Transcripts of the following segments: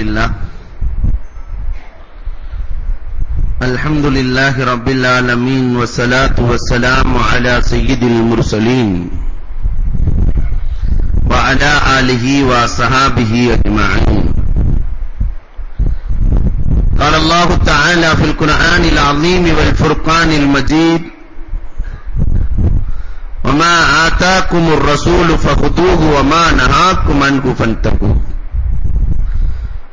لله. الحمد لله رب العالمين والصلاة والسلام على سيد المرسلين وعلى آله وصحابه أجمعين. قال الله تعالى في القرآن العظيم والفرقان المجيد وما آتاكم الرسول فخذوه وما نهاكم عنه فانتهوا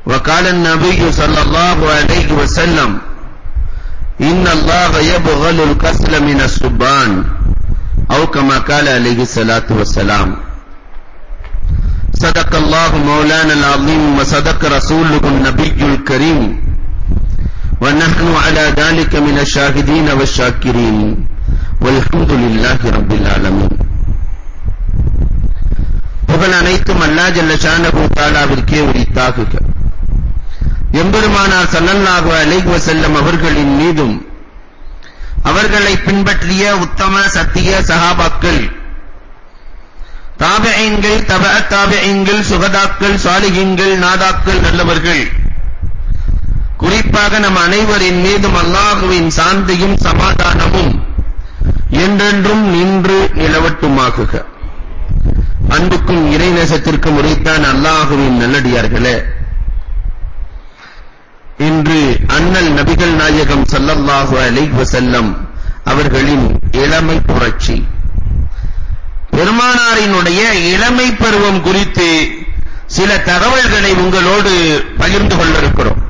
وقال النبي صلى الله عليه وسلم إن الله يبغل الكسل من السبان أو كما قال عليه الصلاة والسلام صدق الله مولانا العظيم وصدق رسوله النبي الكريم ونحن على ذلك من الشاهدين والشاكرين والحمد لله رب العالمين புகழ் அனைத்தும் அல்லாஹ் ஜல்ல ஷானஹு தஆலாவிற்கே உரித்தாகுக எம்பெருமானார் சல்லல்லாஹு அலைஹி வஸல்லம் அவர்களின் மீதும் அவர்களை பின்பற்றிய உத்தம சத்திய சஹாபாக்கள் தாபிஈன்கள் தபஅ தாபிஈன்கள் சுகதாக்கள் சாலிஹீன்கள் நாதாக்கள் நல்லவர்கள். குறிப்பாக நம் அனைவரின் மீதும் அல்லாஹுவின் சாந்தியும் சமாதானமும் என்றென்றும் நின்று நிலவட்டுமாகுக. அன்புக்கும் இறைநேசத்திற்கும் உரைத்தான் அல்லாஹுவின் நல்லடியார்களே இன்று அண்ணல் நபிகள் நாயகம் சல்லல்லாஹு அலைஹி வஸல்லம் அவர்களின் இளமை புரட்சி. பெருமானாரினுடைய இளமை பருவம் குறித்து சில தகவல்களை உங்களோடு பகிர்ந்து கொள்ள இருக்கிறோம்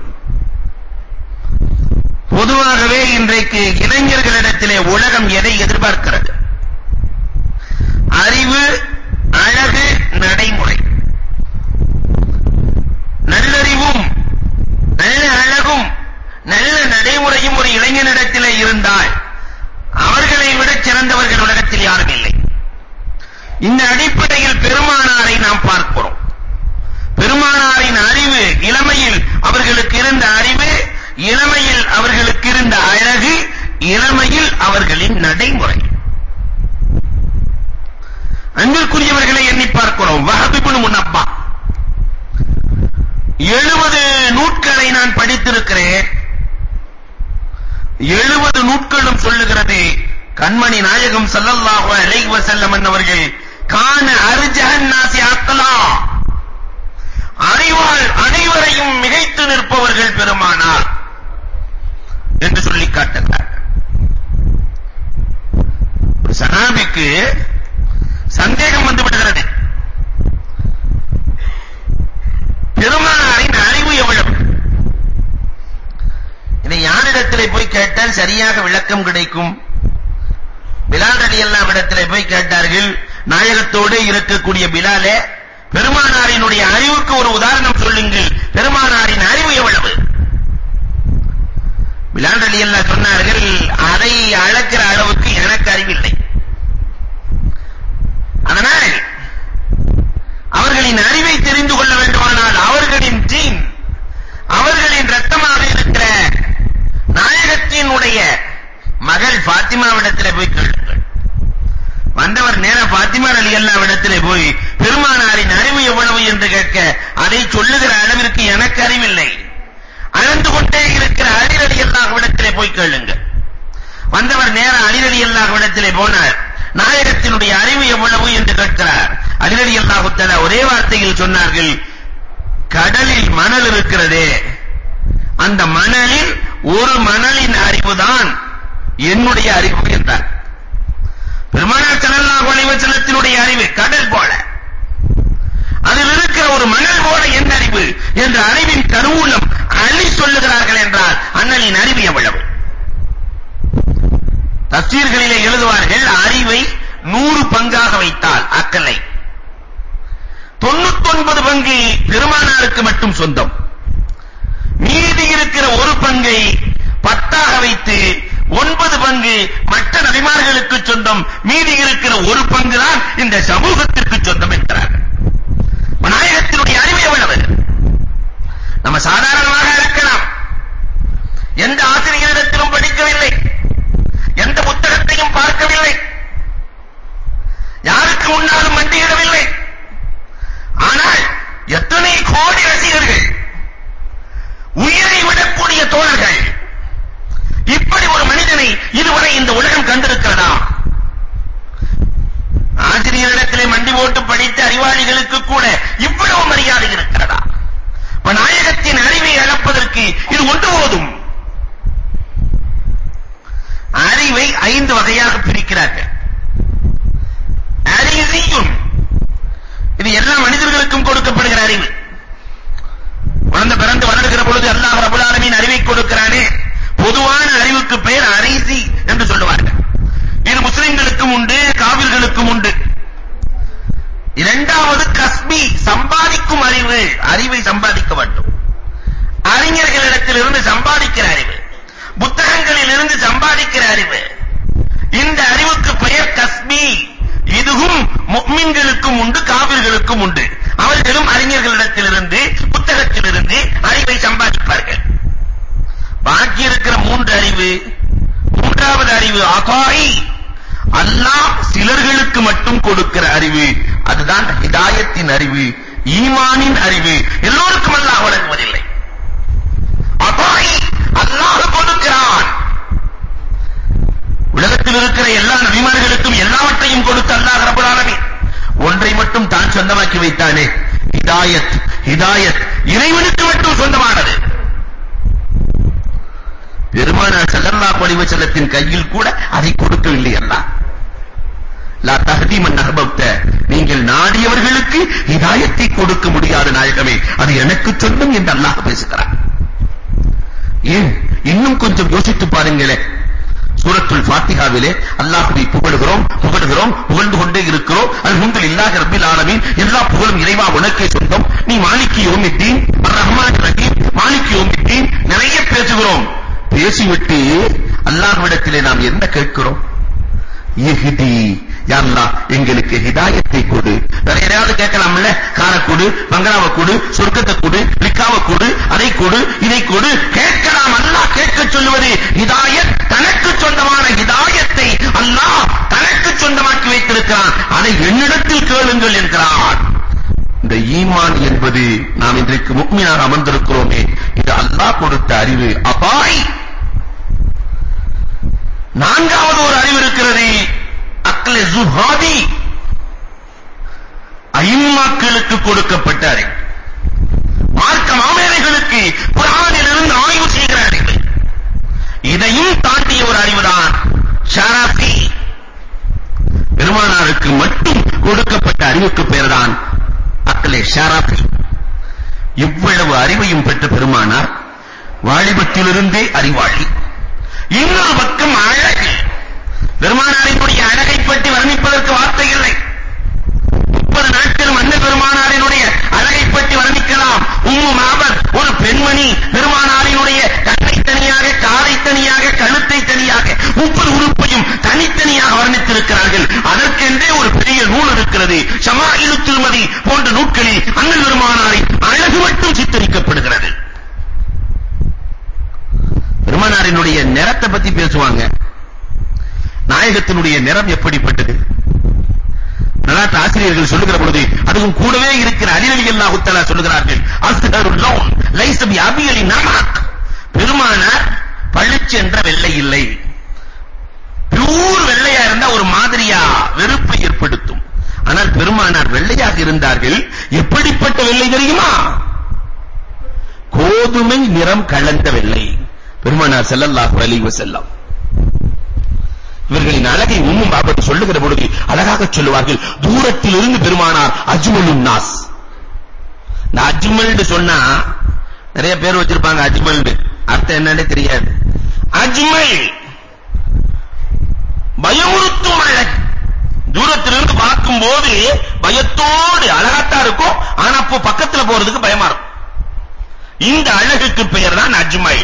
பொதுவாகவே இன்றைக்கு இளைஞர்களிடத்திலே உலகம் எதை எதிர்பார்க்கிறது? அறிவு அழகு நடைமுறை. நல்லறிவும் நல்ல நல்ல நடைமுறையும் ஒரு இளைஞனிடத்திலே இருந்தால் அவர்களை விட சிறந்தவர்கள் உலகத்தில் யாரும் இல்லை. இந்த அடிப்படையில் பெருமானாரை நாம் பார்க்கிறோம். பெருமானாரின் அறிவு இளமையில் அவர்களுக்கு இருந்த அறிவு இளமையில் அவர்களுக்கு இருந்த அழகு இளமையில் அவர்களின் நடைமுறை. அன்பிற்குரியவர்களை எண்ணி பார்க்கிறோம். வஹபிபுன் முன்னப்பா எழுபது நூட்களை நான் படித்திருக்கிறேன். 70 நூட்களும் சொல்லுகிறது. கண்மணி நாயகம் சல்லல்லாஹு அலைஹி வஸல்லம் அவர்கள் கான அர்ஜஹன் நாசி அக்லா. அறிவால் அனைவரையும் மிகைத்து நிற்பவர்கள் பெருமானார் என்று சொல்லி காட்டுகிறார். ஒரு சனாபிக்கு சந்தேகம் வந்து விடுகிறது பெருமானாரின் அறிவு எவ்வளவு இதை யாரிடத்திலே போய் கேட்டால் சரியாக விளக்கம் கிடைக்கும். பிலால் ரலியல்லாஹு இடத்திலே போய் கேட்டார்கள் நாயகத்தோடு இருக்கக்கூடிய பிலாலே பெருமானாரினுடைய அறிவுக்கு ஒரு உதாரணம் சொல்லுங்கள். பெருமானாரின் அறிவு எவ்வளவு? பிலால் ரலியல்லாஹு சொன்னார்கள் அதை அளக்கிற அளவுக்கு எனக்கு அறிவில்லை. அதனால் அவர்களின் அறிவு தெரிந்து கொள்ள வேண்டுமானால் அவர்களின் ஜீன் அவர்களின் ரத்தமாக இருக்கிற நாயகத்தினுடைய மகள் ஃபாத்திமாவிடத்திலே போய் கேளுங்கள். வந்தவர் நேர ஃபாத்திமா ரலியல்லாஹு இடத்திலே போய் பெருமானாரின் அறிவு எவ்வளவு என்று கேட்க அதை சொல்லுகிற அளவிற்கு எனக்கு அறிவில்லை. அளந்து கொண்டே இருக்கிற அலி ரலியல்லாஹு இடத்திலே போய் கேளுங்கள். வந்தவர் நேர அலி ரலியல்லாஹு இடத்திலே போனார். நாயகத்தினுடைய அறிவு எவ்வளவு என்று கேட்கிறார். அலி ரலியல்லாஹு தஆலா ஒரே வார்த்தையில் சொன்னார்கள் கடலில் மணல் இருக்கிறதே. அந்த மணலில் ஒரு மணலின் அறிவுதான் என்னுடைய அறிவு என்றார் பெருமானார் ஸல்லல்லாஹு அலைஹி வஸல்லத்தினுடைய அறிவு கடல் போல. அதில் இருக்கிற ஒரு மணல் போல என் அறிவு என்ற அறிவின் கருவூலம் அள்ளி சொல்லுகிறார்கள் என்றால் அண்ணலின் அறிவு எவ்வளவு? தஃசீர்களிலே எழுதுவார்கள் அறிவை நூறு பங்காக வைத்தால் அக்கலை. 99 பங்கு பெருமானாருக்கு மட்டும் சொந்தம். மீதி அதாயி அல்லாஹ் சிலர்களுக்கு மட்டும் கொடுக்கிற அறிவு. அதுதான் ஹிதாயத்தின் அறிவு ஈமானின் அறிவு. எல்லோருக்கும் அல்லாஹ் வழங்குவதில்லை. அதாயி அல்லாஹ் கொடுக்கிறான். உலகத்தில் இருக்கிற எல்லா நபிமார்களுக்கும் எல்லாவற்றையும் கொடுத்த அல்லாஹ் ரப்பல் ஆலமீன். ஒன்றை மட்டும் தான் சொந்தமாக்கி வைத்தானே. ஹிதாயத் ஹிதாயத். இறைவனுக்கு மட்டும் சொந்தமானது. பெருமானார் ஸல்லல்லாஹு அலைஹி வஸல்லத்தின் கையில் கூட அதை கொடுக்கவில்லை அல்லாஹ். லா தஹதி அஹ்பப்த. நீங்கள் நாடியவர்களுக்கு ஹிதாயத்தை கொடுக்க முடியாத நாயகமே அது எனக்கு சொல்லும் என்று அல்லாஹ் பேசுகிறார். ஏன்? இன்னும் கொஞ்சம் யோசித்து பாருங்களேன் சூரத்துல் ஃபாத்திஹாவிலே அல்லாஹ்வை புகழுகிறோம் புகழுகிறோம் புகழ்ந்து கொண்டே இருக்கிறோம். அல்ஹம்துலில்லாஹி ரப்பில் ஆலமீன். எல்லா புகழும் இறைவா உனக்கே சொந்தம். நீ மாலிகி யௌமித்தீன். அர் ரஹ்மான் ரஹீம் மாலிகி யௌமித்தீன். நிறைய பேசுகிறோம். பேசிவிட்டு அல்லாஹ்விடத்திலே நாம் என்ன கேட்கிறோம்? இஹ்தி. யா அல்லாஹ் எங்களுக்கு ஹிதாயத்தை கொடு. வேற யாராவது கேட்கலாம்ல? காரை கொடு பங்களாவை கொடு சொர்க்கத்தை கொடு லிக்காவை கொடு அதை கொடு இதை கொடு. கேட்கலாம். அல்லாஹ் கேட்க சொல்லுவது ஹிதாயத் தனக்கு சொந்தமான ஹிதாயத்தை அல்லாஹ் தனக்கு சொந்தமாக்கி வைத்திருக்கிறான். அதை என்னிடத்தில் கேளுங்கள் என்கிறான். இந்த ஈமான் என்பது நாம் இன்றைக்கு முக்மினாக அமர்ந்திருக்கிறோமே. இது அல்லாஹ் கொடுத்த அறிவு. அபாய். நான்காவது ஒரு அறிவு இருக்கிறது. அக்ல ஜுஹாதி. ஐம்மாக்களுக்கு கொடுக்கப்பட்ட அறிவு. மார்க்க மாமேதைகளுக்கு குரானிலிருந்து ஆய்வு செய்கிற அறிவு. இதையும் தாண்டிய ஒரு அறிவுதான் ஷராஃபி பெருமானாருக்கு மட்டும் கொடுக்கப்பட்ட அறிவுக்கு பெயர்தான் அக்லே ஷராஃபி இவ்வளவு அறிவையும் பெற்ற பெருமானார் வாலிபத்திலிருந்தே அறிவாளி. இன்னொரு பக்கம் அழகு. பெருமானாரினுடைய அழகை பற்றி வர்ணிப்பதற்கு வார்த்தை இல்லை. முப்பது நாட்கள் மன்ன பெருமானாரினுடைய அழகை பற்றி வர்ணிக்கலாம். உம்மு மாபத் ஒரு பெண்மணி பெருமானாரினுடைய கண்ணை தனியாக காலை தனியாக கழுத்தை தனியாக முப்பது உறுப்பையும் தனித்தனியாக வர்ணித்திருக்கிறார்கள். அதற்கென்றே ஒரு பெரிய நூல் இருக்கிறது. ஷமாயிலு திருமதி போன்ற நூல்களில் அண்ணன் பெருமான அழகு மட்டும் சித்தரிக்கப்படுகிறது பெருமானாரினுடைய நிறத்தை பத்தி பேசுவாங்க. நாயகத்தினுடைய நிறம் எப்படிப்பட்டது? வரலாற்று ஆசிரியர்கள் சொல்லுகிற பொழுது அதுவும் கூடவே இருக்கிற அலி ரலியல்லாஹு தஆலா சொல்லுகிறார்கள் அஸ்ஹருல் லௌன் லைஸ பி அபியலி நமக் பெருமானார் பளிச்சு என்ற வெள்ளை இல்லை. பியூர் வெள்ளையா இருந்தா ஒரு மாதிரியா வெறுப்பை ஏற்படுத்தும். ஆனால் பெருமானார் வெள்ளையாக இருந்தார்கள். எப்படிப்பட்ட வெள்ளை தெரியுமா? கோதுமை நிறம் கலந்த வெள்ளை. பெருமானார் செல்லல்லாஹு அலைஹி வஸல்லம். இவர்களின் அழகை உம்மும் பாபத்து சொல்லுகிற பொழுது அழகாக சொல்லுவார்கள் தூரத்தில் இருந்து பெருமானார் அஜ்மலுன் நாஸ். நான் அஜ்மல்னு சொன்னா நிறைய பேர் வச்சிருப்பாங்க அஜ்மல் அர்த்தம் என்னன்னே தெரியாது. அஜ்மல்! பயமுறுத்தும் அழகு. தூரத்திலிருந்து பார்க்கும்போது பயத்தோடு அழகாத்தான் இருக்கும். ஆனா அப்போ பக்கத்துல போறதுக்கு பயமா இருக்கும். இந்த அழகுக்கு பெயர் தான் அஜ்மல்.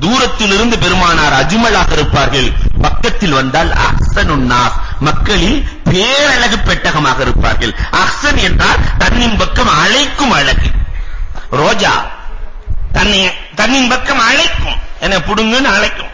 தூரத்திலிருந்து பெருமானார் அஜ்மலாக இருப்பார்கள். பக்கத்தில் வந்தால் அஹ்சனுன் நாஸ் மக்களில் பேரழகு பெட்டகமாக இருப்பார்கள். அஹ்சன் என்றால் தன்னின் பக்கம் அழைக்கும் அழகு. ரோஜா தன்னை தன்னின் பக்கம் அழைக்கும். என புடுங்குன்னு அழைக்கும்.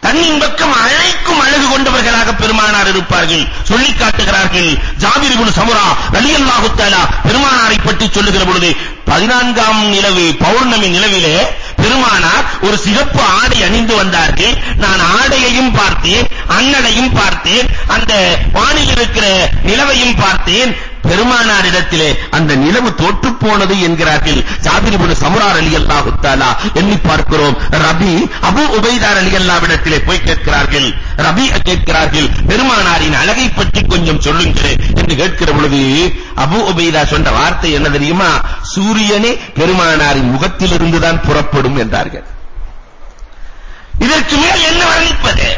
தன்னின் பக்கம் அழைக்கும் அழகு கொண்டவர்களாக பெருமானார் இருப்பார்கள். சொல்லி காட்டுகிறார்கள். ஜாபிர் இப்னு சமுரா ரலியல்லாஹு தஆலா பெருமானாரை பற்றி சொல்லுகிற பொழுது 14ஆம் நிலவு பௌர்ணமி நிலவிலே பெருமானார் ஒரு சிகப்பு ஆடை அணிந்து வந்தார்கள். நான் ஆடையையும் பார்த்தேன் அன்னடையும் பார்த்தேன் அந்த வானில் இருக்கிற நிலவையும் பார்த்தேன். பெருமானாரிடத்திலே அந்த நிலவு தோற்று போனது என்கிறார்கள். ஜாபிர் இப்னு சமுரா ரலியல்லாஹு தஆலா எண்ணி பார்க்கிறோம். ரபி அபு உபைதா ரலியல்லாஹ்விடத்திலே போய் கேட்கிறார்கள். ரபி கேட்கிறார்கள் பெருமானாரின் அழகை பற்றி கொஞ்சம் சொல்லுங்கள் என்று கேட்கிற பொழுது அபு உபைதா சொன்ன வார்த்தை என்ன தெரியுமா? சூரியனே பெருமானாரின் முகத்திலிருந்து தான் புறப்படும் என்றார்கள். இதற்கு மேல் என்ன வர்ணிப்பது?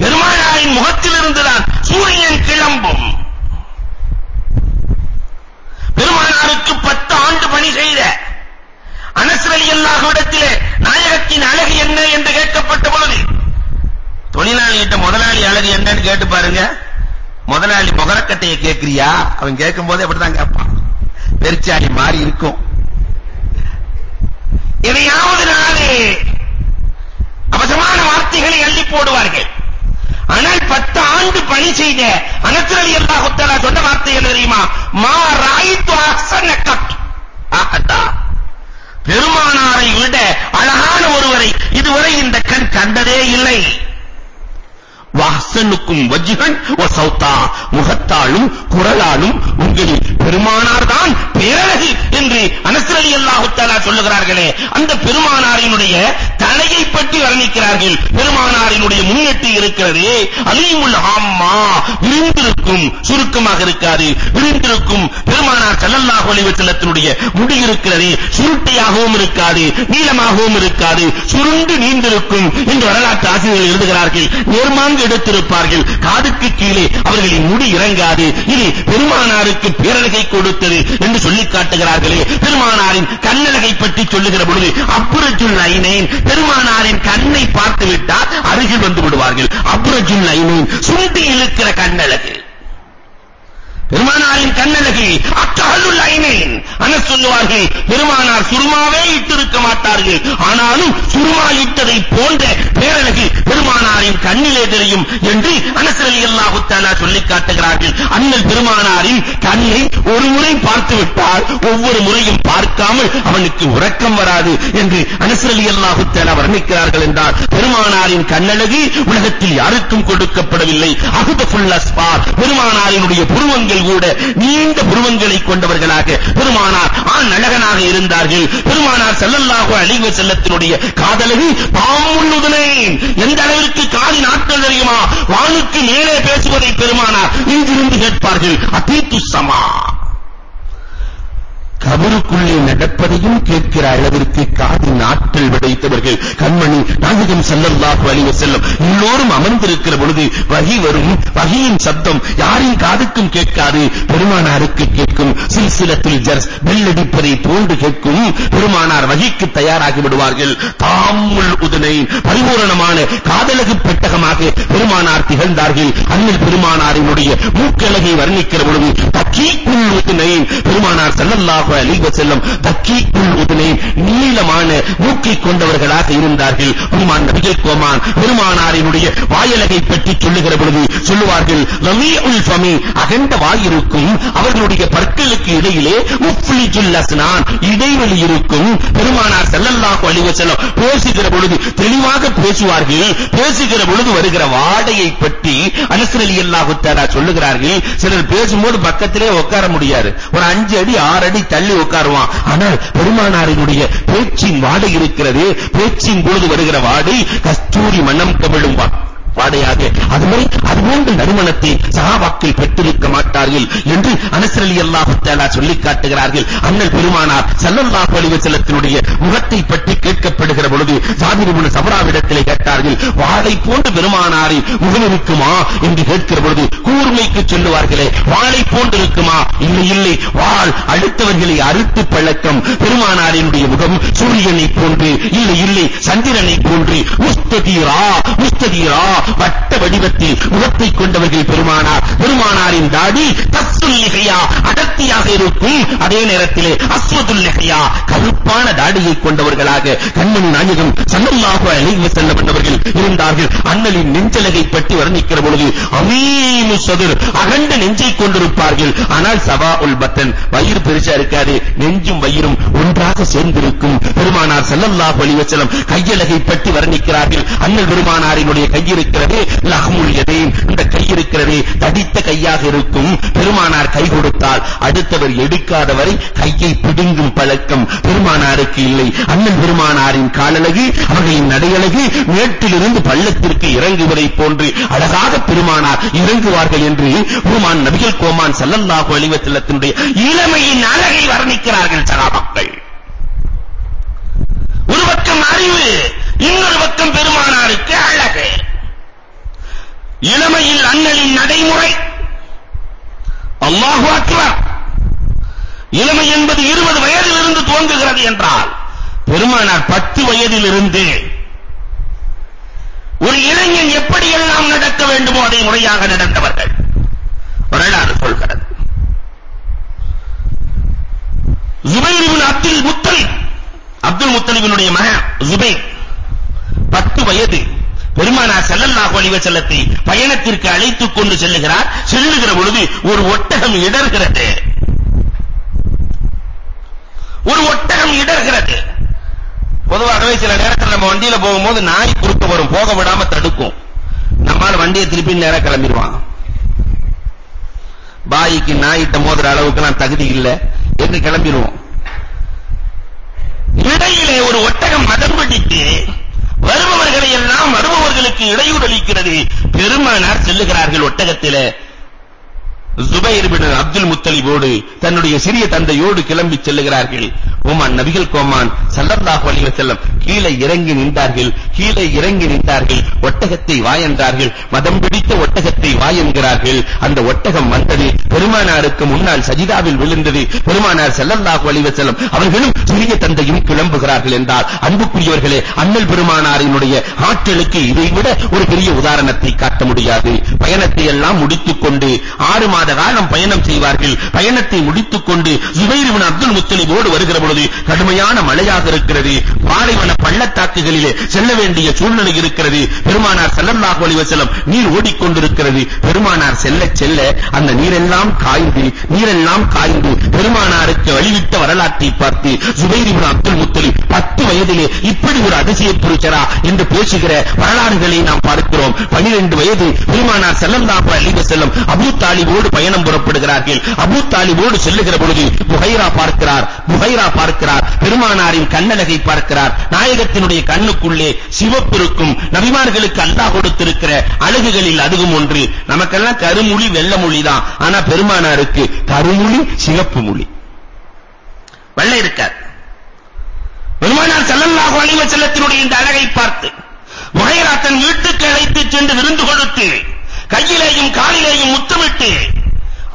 பெருமானாரின் முகத்திலிருந்து தான் சூரியன் கிளம்பும். பெருமானாருக்கு பத்து ஆண்டு பணி செய்த அனஸ் ரலியல்லாஹு இடத்திலே நாயகத்தின் அழகு என்ன என்று கேட்கப்பட்ட பொழுது தொழிலாளிகிட்ட முதலாளி அழகு என்னன்னு கேட்டு பாருங்க. முதலாளி முகரக்கட்டையை கேட்கிறியா? அவன் கேட்கும் போது அப்படிதான் கேட்பான். பெருச்சாளி மாறி இருக்கும். எதையாவது நாளே அவசரமான வார்த்தைகளை எழுதி போடுவார்கள். ஆனால் பத்து ஆண்டு பணி செய்த அனஸ் ரலியல்லாஹு தஆலா சொன்ன வார்த்தை என்ன தெரியுமா? மா ராயித்து அஹ்சன பெருமானாரை விட அழகான ஒருவரை இதுவரை இந்த கண் கண்டதே இல்லை. வாசனுக்கும் வஜ்ஹன் வ சௌதா முகத்தாலும் குரலாலும் உங்களில் பெருமானார் தான் பேரழகு என்று அனஸ் ரலியல்லாஹு தஆலா சொல்லுகிறார்களே அந்த பெருமானாரினுடைய தலையை பற்றி வர்ணிக்கிறார்கள். பெருமானாரினுடைய முன்னெட்டி இருக்கிறது அலீமுல் ஆம்மா விரிந்திருக்கும் சுருக்கமாக இருக்காது. விரிந்திருக்கும் பெருமானார் ஸல்லல்லாஹு அலைஹி வஸல்லத்தினுடைய முடி இருக்கிறது சுருட்டையாகவும் இருக்காது நீளமாகவும் இருக்காது. சுருண்டு நீண்டிருக்கும் என்று வரலாற்று ஆசிரியர்கள் எழுதுகிறார்கள். நேர்மாங்கு எடுத்திருப்பார்கள். காதுக்கு கீழே அவர்களின் முடி இறங்காது. இது பெருமானாருக்கு பேரழகை கொடுத்தது என்று சொல்லி காட்டுகிறார்களே. பெருமானாரின் கண்ணழகை பற்றி சொல்லுகிற பொழுது அப்புறஜுல் ஐனைன் பெருமானாரின் கண்ணை பார்த்து விட்டால் அருகில் வந்து விடுவார்கள். அப்புறஜுல் ஐனைன் சுண்டி இழுக்கிற கண்ணழகு. பெருமானாரின் கண்ணழகு அத்தஹல்லுல் ஐனேன் அன சொல்லுவார்கள். பெருமானார் சுருமாவே இட்டிருக்க மாட்டார்கள். ஆனாலும் சுருமா இட்டதை போன்ற பேரழகு கண்ணிலே தெரியும் என்று அனஸ் ரலியல்லாஹு தஆலா சொல்லி காட்டுகிறார்கள். அண்ணல் பெருமானாரின் கண்ணை ஒரு முறை பார்த்து விட்டால் ஒவ்வொரு முறையும் பார்க்காமல் அவனுக்கு உறக்கம் வராது என்று அனஸ் ரலியல்லாஹு தஆலா வர்ணிக்கிறார்கள் என்றால் பெருமானாரின் கண்ணழகு உலகத்தில் யாருக்கும் கொடுக்கப்படவில்லை. அஹ்தஃபுல் அஸ்பார் பெருமானாரினுடைய புருவங்கள் கூட நீண்ட புருவங்களை கொண்டவர்களாக பெருமானார் ஆண் அழகனாக இருந்தார்கள். பெருமானார் ஸல்லல்லாஹு அலைஹி வஸல்லத்தினுடைய காதலகு பாமுல்லுதனை எந்த அளவிற்கு காதின் ஆற்றல் தெரியுமா? வானுக்கு மேலே பேசுவதை பெருமானார் இங்கிருந்து கேட்பார்கள் அதீத்து சமா கபருக்குள்ளே நடப்பதையும் கேட்கிற அளவிற்கு காதின் ஆற்றல் விடைத்தவர்கள். கண்மணி நாயகம் ஸல்லல்லாஹு அலைஹி வஸல்லம் எல்லோரும் அமர்ந்திருக்கிற பொழுது வகி வரும் வகியின் சப்தம் யாரின் காதுக்கும் கேட்காது. பெருமானாருக்கு கேட்கும் சில்சிலத்தில் ஜர்ஸ் பெல் போன்று கேட்கும். பெருமானார் வகிக்கு தயாராகி விடுவார்கள். தாமுல் உதனை பரிபூரணமான காதலகு பெட்டகமாக பெருமானார் திகழ்ந்தார்கள். அண்ணில் பெருமானாரினுடைய மூக்கழகை வர்ணிக்கிற பொழுது தக்கீக்குல் உதனை பெருமானார் ஸல்லல்லாஹு அலைஹி வஸல்லம் தக்கீக்குல் உதனை நீளமான மூக்கை கொண்டவர்களாக இருந்தார்கள். பெருமான் நபிகள் கோமான் பெருமானாரினுடைய வாயலகை பற்றி சொல்லுகிற பொழுது சொல்லுவார்கள் லமீஉல் ஃபமி அகண்ட வாய் இருக்கும் அவர்களுடைய பற்களுக்கு இடையிலே முஃப்லிஜுல் அஸ்னான் இடைவெளி இருக்கும் பெருமானார் ஸல்லல்லாஹு அலைஹி வஸல்லம் பேசுகிற பொழுது தெளிவாக பேசுவார்கள். பேசுகிற பொழுது வருகிற வாடையை பற்றி அனஸ் ரலியல்லாஹு தஆலா சொல்லுகிறார்கள். சிலர் பேசும்போது பக்கத்திலே உட்கார முடியாது. ஒரு அஞ்சு அடி ஆறு அடி தள்ளி உட்காருவான். ஆனால் பெருமானாரினுடைய பேச்சின் வாடை இருக்கிறது. பேச்சின் பொழுது வருகிற வாடை கஸ்தூரி மனம் கவிழும் பாடையாக வாடையாக அதுவரை அதுபோன்ற நறுமணத்தை சஹாபாக்கள் பெற்றிருக்க மாட்டார்கள் என்று அனஸ் ரலியல்லாஹு தஆலா சொல்லிக் காட்டுகிறார்கள். அண்ணல் பெருமானார் ஸல்லல்லாஹு அலைஹி வஸல்லத்தினுடைய முகத்தை பற்றி கேட்கப்படுகிற பொழுது ஜாபிர் இப்னு சம்ராவிடத்திலே கேட்டார்கள் வாளை போன்ற பெருமானாரை முகம் இருக்குமா? என்று கேட்கிற பொழுது கூர்மைக்கு சொல்லுவார்களே வாளை போன்று இருக்குமா? இல்லை இல்லை. வாள் அடுத்தவர்களை அறுத்து பழக்கம். பெருமானாரினுடைய முகம் சூரியனை போன்று இல்லை இல்லை. சந்திரனை போன்று. முஸ்ததீரா முஸ்ததீரா வட்ட வடிவத்தில் முகத்தை கொண்டவர்கள் பெருமானார். பெருமானாரின் தாடி தஸ்ஸுல் லிஹியா அடர்த்தியாக இருக்கும். அதே நேரத்திலே அஸ்வதுல் லிஹியா கருப்பான தாடியை கொண்டவர்களாக கண்மணி நாயகம் ஸல்லல்லாஹு அலைஹி வஸல்லம் என்பவர்கள் இருந்தார்கள். அண்ணலின் நெஞ்சலகை பற்றி வர்ணிக்கிற பொழுது அமீமு சதுர் அகண்ட நெஞ்சை கொண்டிருப்பார்கள். ஆனால் சவாஉல் பத்தன் வயிறு பெருசா இருக்காது நெஞ்சும் வயிறும் ஒன்றாக சேர்ந்திருக்கும் பெருமானார் செல்லல்லா அலைஹி வஸல்லம் கையலகை பற்றி வர்ணிக்கிறார்கள். அண்ணல் பெருமானாரினுடைய கையிருக்க இருக்கிறது லஹ்முல் யதீன் இந்த கை இருக்கிறது தடித்த கையாக இருக்கும் பெருமானார் கை கொடுத்தால் அடுத்தவர் எடுக்காத வரை கையை பிடுங்கும் பழக்கம் பெருமானாருக்கு இல்லை. அண்ணன் பெருமானாரின் காலழகு அவர்களின் நடையழகு மேட்டிலிருந்து பள்ளத்திற்கு இறங்குவதை போன்று அழகாக பெருமானார் இறங்குவார்கள் என்று பெருமான் நபிகள் கோமான் ஸல்லல்லாஹு அலைஹி வஸல்லத்தினுடைய இளமையின் அழகை வர்ணிக்கிறார்கள் சகாபாக்கள் ஒரு பக்கம் அறிவு இன்னொரு பக்கம் பெருமானாருக்கு அழகு. இளமையில் அண்ணலின் நடைமுறை. அல்லாஹு அக்பர். இளமை என்பது இருபது வயதிலிருந்து துவங்குகிறது என்றால் பெருமானார் பத்து வயதிலிருந்து ஒரு இளைஞன் எப்படியெல்லாம் நடக்க வேண்டுமோ அதை முறையாக நடந்தவர்கள். வரலாறு சொல்கிறது. ஜுபைர் இப்னு அப்துல் முத்தலிப் அப்துல் முத்தலிபினுடைய மகன் ஜுபைர் 10 வயது. பெருமானார் செல்லல்லாஹு அலைஹி வஸல்லத்தை பயணத்திற்கு அழைத்துக் கொண்டு செல்லுகிறார். செல்லுகிற பொழுது ஒரு ஒட்டகம் இடர்கிறது. ஒரு ஒட்டகம் இடர்கிறது. பொதுவாகவே சில நேரத்துல நம்ம வண்டியில போகும்போது நாய் குறுக்க வரும். போக விடாம தடுக்கும். நம்மால வண்டியை திருப்பி நேரா கிளம்பிடுவான் பாய்க்கு நாயிட்ட மோதுற அளவுக்கு நான் தகுதி இல்ல. என்று கிளம்பிடுவோம். இடையிலே ஒரு ஒட்டகம் மதம் பிடித்து வருபவர்களை எல்லாம் வருபவர்களுக்கு இடையூறு அளிக்கிறது. பெருமானார் செல்லுகிறார்கள் ஒட்டகத்திலே ஜுபைர் பின் அப்துல் முத்தலிபோடு தன்னுடைய சிறிய தந்தையோடு கிளம்பி செல்லுகிறார்கள். உமர் நபிகள் கோமான் சல்லல்லாஹு அலைஹி வஸல்லம் கீழே இறங்கி நின்றார்கள். கீழே இறங்கி நின்றார்கள். ஒட்டகத்தை வா என்றார்கள். மதம் பிடித்த ஒட்டகத்தை வா என்கிறார்கள். அந்த ஒட்டகம் வந்தது. பெருமானாருக்கு முன்னால் சஜிதாவில் விழுந்தது. பெருமானார் சல்லல்லாஹு அலைஹி வஸல்லம் அவர்களும் சிறிய தந்தையும் கிளம்புகிறார்கள் என்றால் அன்புக்குரியவர்களே அண்ணல் பெருமானாரினுடைய ஆற்றலுக்கு இதைவிட ஒரு பெரிய உதாரணத்தை காட்ட முடியாது. பயணத்தை எல்லாம் முடித்துக்கொண்டு ஆறு மாத காலம் பயணம் செய்வார்கள். பயணத்தை முடித்துக்கொண்டு ஜுபைர் இப்னு அப்துல் முத்தலிபோடு வருகிற பொழுது கடுமையான மழையாக இருக்கிறது. பாலைவன பள்ளத்தாக்குகளிலே செல்ல வேண்டிய சூழ்நிலை இருக்கிறது. பெருமானார் ஸல்லல்லாஹு அலைஹி வஸல்லம் நீர் ஓடிக்கொண்டிருக்கிறது. பெருமானார் செல்ல செல்ல அந்த நீரெல்லாம் காய்ந்து நீரெல்லாம் காய்ந்து பெருமானாருக்கு வழிவிட்ட வரலாற்றை பார்த்து ஜுபைர் இப்னு அப்துல் முத்தலிப் 10 வயதிலே இப்படி ஒரு அதிசய புருஷரா என்று பேசுகிற வரலாறுகளை நாம் பார்க்கிறோம். 12 வயது பெருமானார் ஸல்லல்லாஹு அலைஹி வஸல்லம் அபூ தாலிபோடு பயணம் புறப்படுகிறார்கள். அபூ தாலிபோடு செல்லுகிற பொழுது புகைரா பார்க்கிறார் புகைரா பார்க்கிறார் பெருமானாரின் கண்ணழகை பார்க்கிறார். நாயகத்தினுடைய கண்ணுக்குள்ளே சிவப்பு இருக்கும் நபிமார்களுக்கு அல்லாஹ் கொடுத்திருக்கிற அழகுகளில் அதுவும் ஒன்று. நமக்கெல்லாம் கருமொழி வெள்ள மொழி தான். ஆனா பெருமானாருக்கு கருமொழி சிவப்பு மொழி. வெள்ளை இருக்கார். பெருமானார் ஸல்லல்லாஹு அலைஹி வஸல்லத்தினுடைய இந்த அழகை பார்த்து புகைரா தன் வீட்டுக்கு அழைத்து சென்று விருந்து கொடுத்து கையிலேயும் காலிலேயும் முத்தமிட்டு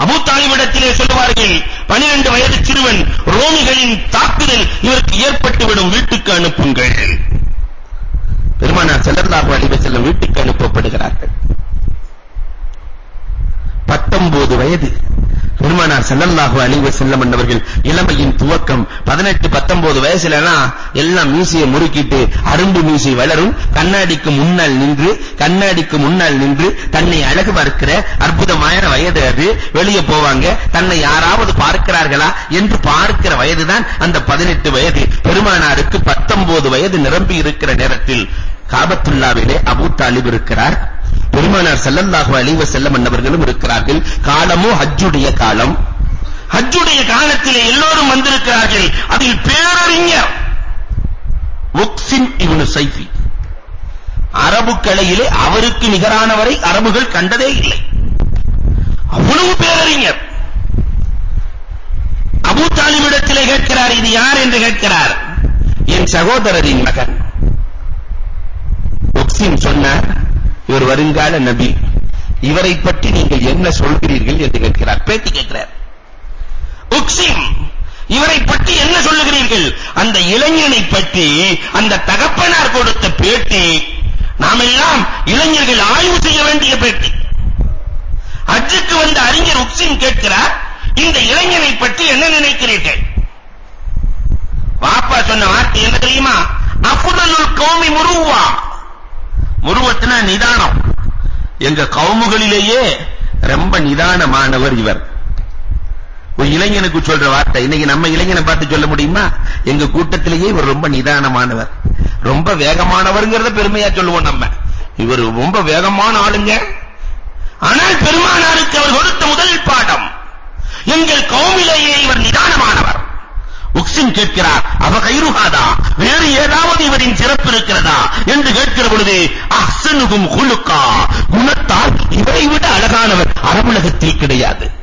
அபூ தாலிபிடத்திலே சொல்லுவார்கள் 12 வயது சிறுவன் ரோமிகளின் தாக்குதல் இவருக்கு ஏற்பட்டு விடும் வீட்டுக்கு அனுப்புங்கள். பெருமானார் ஸல்லல்லாஹு அலைஹி வஸல்லம் வீட்டுக்கு அனுப்பப்படுகிறார்கள். 19 வயது பெருமானார் ஸல்லல்லாஹு அலைஹி செல்லம் என்பவர்கள் இளமையின் துவக்கம் 18 19 வயசுலலாம் எல்லாம் மீசையை முறுக்கிட்டு அரும்பு மீசை வளரும். கண்ணாடிக்கு முன்னால் நின்று கண்ணாடிக்கு முன்னால் நின்று தன்னை அழகு பார்க்கிற அற்புதமான வயது அது. வெளியே போவாங்க. தன்னை யாராவது பார்க்கிறார்களா என்று பார்க்கிற வயதுதான் அந்த 18 வயது. பெருமானாருக்கு 19 வயது நிரம்பி இருக்கிற நேரத்தில் காபத்துல்லாவிலே அபூ தாலிப் இருக்கிறார். பெருமானார் ஸல்லல்லாஹு அலைஹி வஸல்லம் அன்னவர்களும் இருக்கிறார்கள். காலமோ ஹஜ்ஜுடைய காலம். ஹஜ்ஜுடைய காலத்திலே எல்லோரும் வந்திருக்கிறார்கள். அதில் பேரறிஞர் உக்ஸின் இப்னு சைஃபி. அரபு கலையிலே அவருக்கு நிகரானவரை அரபுகள் கண்டதே இல்லை. அவ்வளவு பேரறிஞர். அபு தாலிபிடத்திலே கேட்கிறார் இது யார்? என்று கேட்கிறார். என் சகோதரரின் மகன். உக்ஸின் சொன்னார் இவர் வருங்கால நபி. இவரை பற்றி நீங்கள் என்ன சொல்கிறீர்கள் என்று கேட்கிறார். பேட்டி கேட்கிறார். உக்ஸிம் இவரை பற்றி என்ன சொல்லுகிறீர்கள்? அந்த இளைஞனை பற்றி அந்த தகப்பனார் கொடுத்த பேட்டி நாம் எல்லாம் இளைஞர்கள் ஆய்வு செய்ய வேண்டிய பேட்டி. அஜுக்கு வந்த அறிஞர் உக்ஸிம் கேட்கிறார் இந்த இளைஞனை பற்றி என்ன நினைக்கிறீர்கள்? வாப்பா சொன்ன வார்த்தை என்ன தெரியுமா? அஃதலுல் கௌமி முருவா. முருவத்துனா நிதானம் எங்க கவுமுகளிலேயே ரொம்ப நிதானமானவர் இவர். ஒரு இளைஞனுக்கு சொல்ற வார்த்தை இன்னைக்கு நம்ம இளைஞனை பார்த்து சொல்ல முடியுமா? எங்க கூட்டத்திலேயே இவர் ரொம்ப நிதானமானவர். ரொம்ப வேகமானவர்ங்கறத பெருமையா சொல்லுவோம் நம்ம. இவர் ரொம்ப வேகமான ஆளுங்க. ஆனால் பெருமானாருக்கு அவர் கொடுத்த முதல் பாடம் எங்கள் கவுமிலேயே இவர் நிதானமானவர். உக்ஸின் கேட்கிறார். அவ கைருஹாதா வேறு ஏதாவது இவரின் சிறப்பு இருக்கிறதா? என்று கேட்கிற பொழுது அஹ்சனுகும் குலுக்கா. குணத்தால் இவரை விட அழகானவர் அரபுலகத்தில் கிடையாது.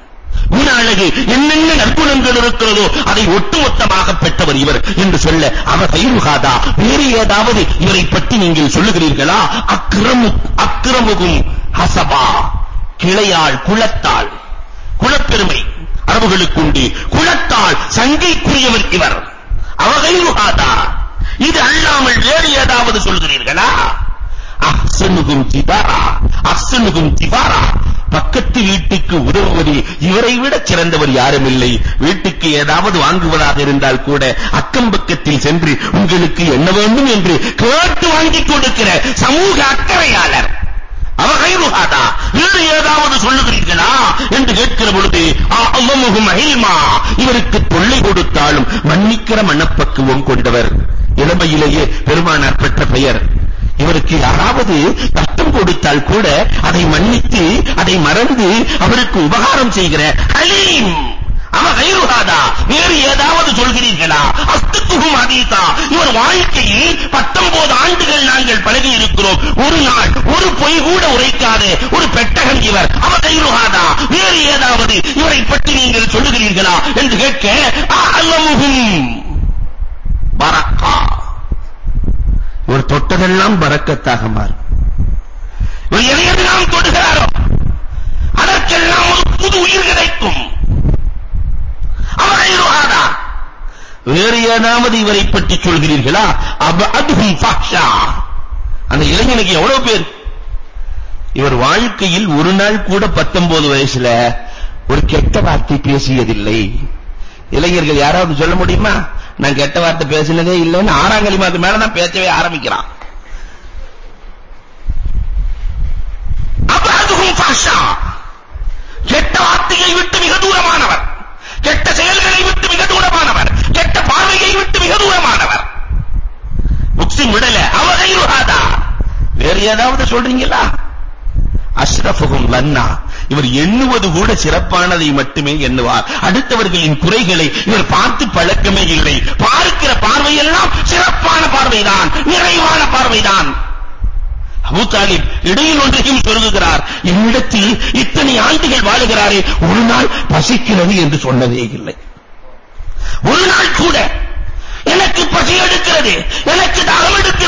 குண அழகு என்னென்ன நற்குணங்கள் இருக்கிறதோ அதை ஒட்டுமொத்தமாக பெற்றவர் இவர் என்று சொல்ல அவ கைருகாதா? வேறு ஏதாவது இவரை பற்றி நீங்கள் சொல்லுகிறீர்களா? அக்ரமு அக்ரமுகும் ஹசபா. கிளையாள் குலத்தால் குலப்பெருமை. அரபுகளுக்கு உண்டு குலத்தால் சங்கைக்குரியவர் இவர். அவகைருகாதா இது அல்லாமல் வேறு ஏதாவது சொல்கிறீர்களா? அஹ்சனுகும் ஜிதாரா அஹ்சனுகும் திவாரா. பக்கத்து வீட்டுக்கு உதவுவது இவரை விட சிறந்தவர் யாரும் இல்லை வீட்டுக்கு ஏதாவது வாங்குவதாக இருந்தால் கூட அக்கம் பக்கத்தில் சென்று உங்களுக்கு என்ன வேண்டும் என்று கேட்டு வாங்கிக் கொடுக்கிற சமூக அக்கறையாளர். அவகைருஹாதா வேறு ஏதாவது சொல்லுகிறீர்களா? என்று கேட்கிற பொழுது அல்லாஹும் ஹில்மா இவருக்கு தொல்லை கொடுத்தாலும் மன்னிக்கிற மனப்பக்குவம் கொண்டவர். இளமையிலேயே பெருமானார் பெற்ற பெயர். இவருக்கு யாராவது கஷ்டம் கொடுத்தால் கூட அதை மன்னித்து அதை மறந்து அவருக்கு உபகாரம் செய்கிற ஹலீம். அவகைருஹாதா வேறு ஏதாவது சொல்கிறீர்களா? அஸ்துக்கும் அதீதா இவர் வாழ்க்கையில் 19 பழகி இருக்கிறோம். ஒரு நாள் ஒரு பொய் கூட உரைக்காத. ஒரு பெட்டகம் இவர். அவதைருஹாதா வேறு ஏதாவது? இவரை பற்றி நீங்கள் சொல்லுகிறீர்களா? என்று கேட்க அல்லமுகும் பரக்கா. இவர் தொட்டதெல்லாம் பரக்கத்தாக மாறும். இவர் எதையெல்லாம் தொடுகிறாரோ அதற்கெல்லாம் ஒரு புது உயிர் கிடைக்கும். அவரைருஹாதா வேறு ஏதாவது இவரை பற்றி சொல்கிறீர்களா? அபஅதுஹும் பாக்ஷா அந்த இளைஞனுக்கு எவ்வளவு பேர்? இவர் வாழ்க்கையில் ஒரு நாள் கூட 19 வயசுல ஒரு கெட்ட வார்த்தை பேசியதில்லை. இளைஞர்கள் யாராவது சொல்ல முடியுமா? நான் கெட்ட வார்த்தை பேசினதே இல்லைன்னு ஆறாம் கலிமாக்கு மேல தான் பேசவே ஆரம்பிக்கிறான். அபஅதுஹும் ஃபஹ்ஷா கெட்ட வார்த்தையை விட்டு மிக தூரமானவர். கெட்ட செயல்களை விட்டு மிக தூரமானவர். கெட்ட பார்வையை விட்டு மிக தூரமானவர். முஸ்லிம் விடல. அவகைருஹாதா வேறு ஏதாவது சொல்றீங்களா? அஷ்ரஃபுகும் லன்னா. இவர் எண்ணுவது கூட சிறப்பானதை மட்டுமே எண்ணுவார். அடுத்தவர்களின் குறைகளை இவர் பார்த்து பழக்கமே இல்லை. பார்க்கிற பார்வையெல்லாம் சிறப்பான பார்வைதான் நிறைவான பார்வைதான். அபூ தாலிப் இடையில் ஒன்றையும் சொல்லுகிறார். என்னிடத்தில் இத்தனை ஆண்டுகள் வாழுகிறாரே ஒரு நாள் பசிக்கிறது என்று சொன்னதே இல்லை. ஒரு நாள் கூட எனக்கு பசி எடுக்கிறது எனக்கு தாகம் எடுக்கிறது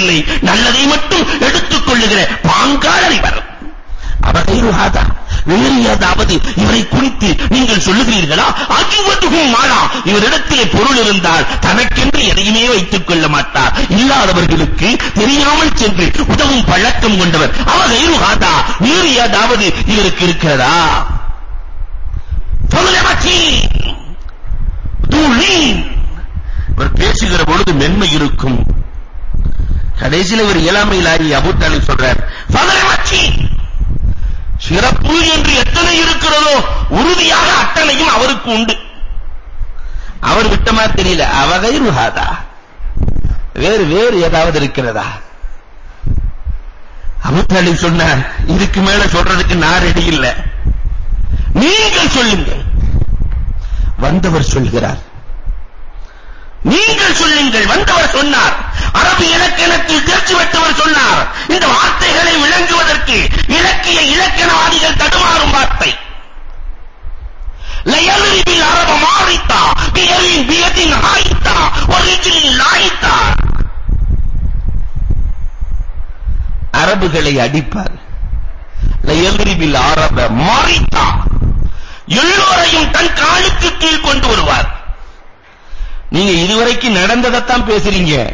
நாள் நல்லதை மட்டும் எடுத்துக் கொள்ளுகிற பாங்காளர் இவர் அவகைருஹாதா வேறு ஏதாவது இவரை குறித்து நீங்கள் சொல்லுகிறீர்களா? அஜுவதுகும் மாலா. இவரிடத்திலே பொருள் இருந்தால் தனக்கென்று எதையுமே வைத்துக் கொள்ள மாட்டார். இல்லாதவர்களுக்கு தெரியாமல் சென்று உதவும் பழக்கம் கொண்டவர். அவகைருஹாதா வேறு ஏதாவது இவருக்கு இருக்கிறதா? இவர் பேசுகிற பொழுது மென்மை இருக்கும். கடைசியில் இவர் இயலாமையிலாகி அபூ தாலிப் சொல்றார் சிறப்பு என்று எத்தனை இருக்கிறதோ உறுதியாக அத்தனையும் அவருக்கு உண்டு. அவர் விட்டமா தெரியல அவகை ருஹாதா வேறு வேறு ஏதாவது இருக்கிறதா? அபுத்தாலிப் சொன்னார் இதுக்கு மேல சொல்றதுக்கு நான் ரெடி இல்ல. நீங்கள் சொல்லுங்கள். வந்தவர் சொல்கிறார் நீங்கள் சொல்லுங்கள். வந்தவர் சொன்னார். அரபு இலக்கணத்தில் தேர்ச்சி பெற்றவர் சொன்னார். இந்த வார்த்தைகளை விளங்குவதற்கு இலக்கிய இலக்கணவாதிகள் தடுமாறும் வார்த்தை. லயல்ரிபில் அரப மாறித்தா பியலின் பியத்தின் ஆயித்தா ஒரிஜினில் லாய்த்தா அரபுகளை அடிப்பார். லயல்ரிபில் அரப மாறித்தா. எல்லோரையும் தன் காலுக்கு கீழ் கொண்டு வருவார். நீங்க இதுவரைக்கும் நடந்ததைத்தான் பேசுறீங்க.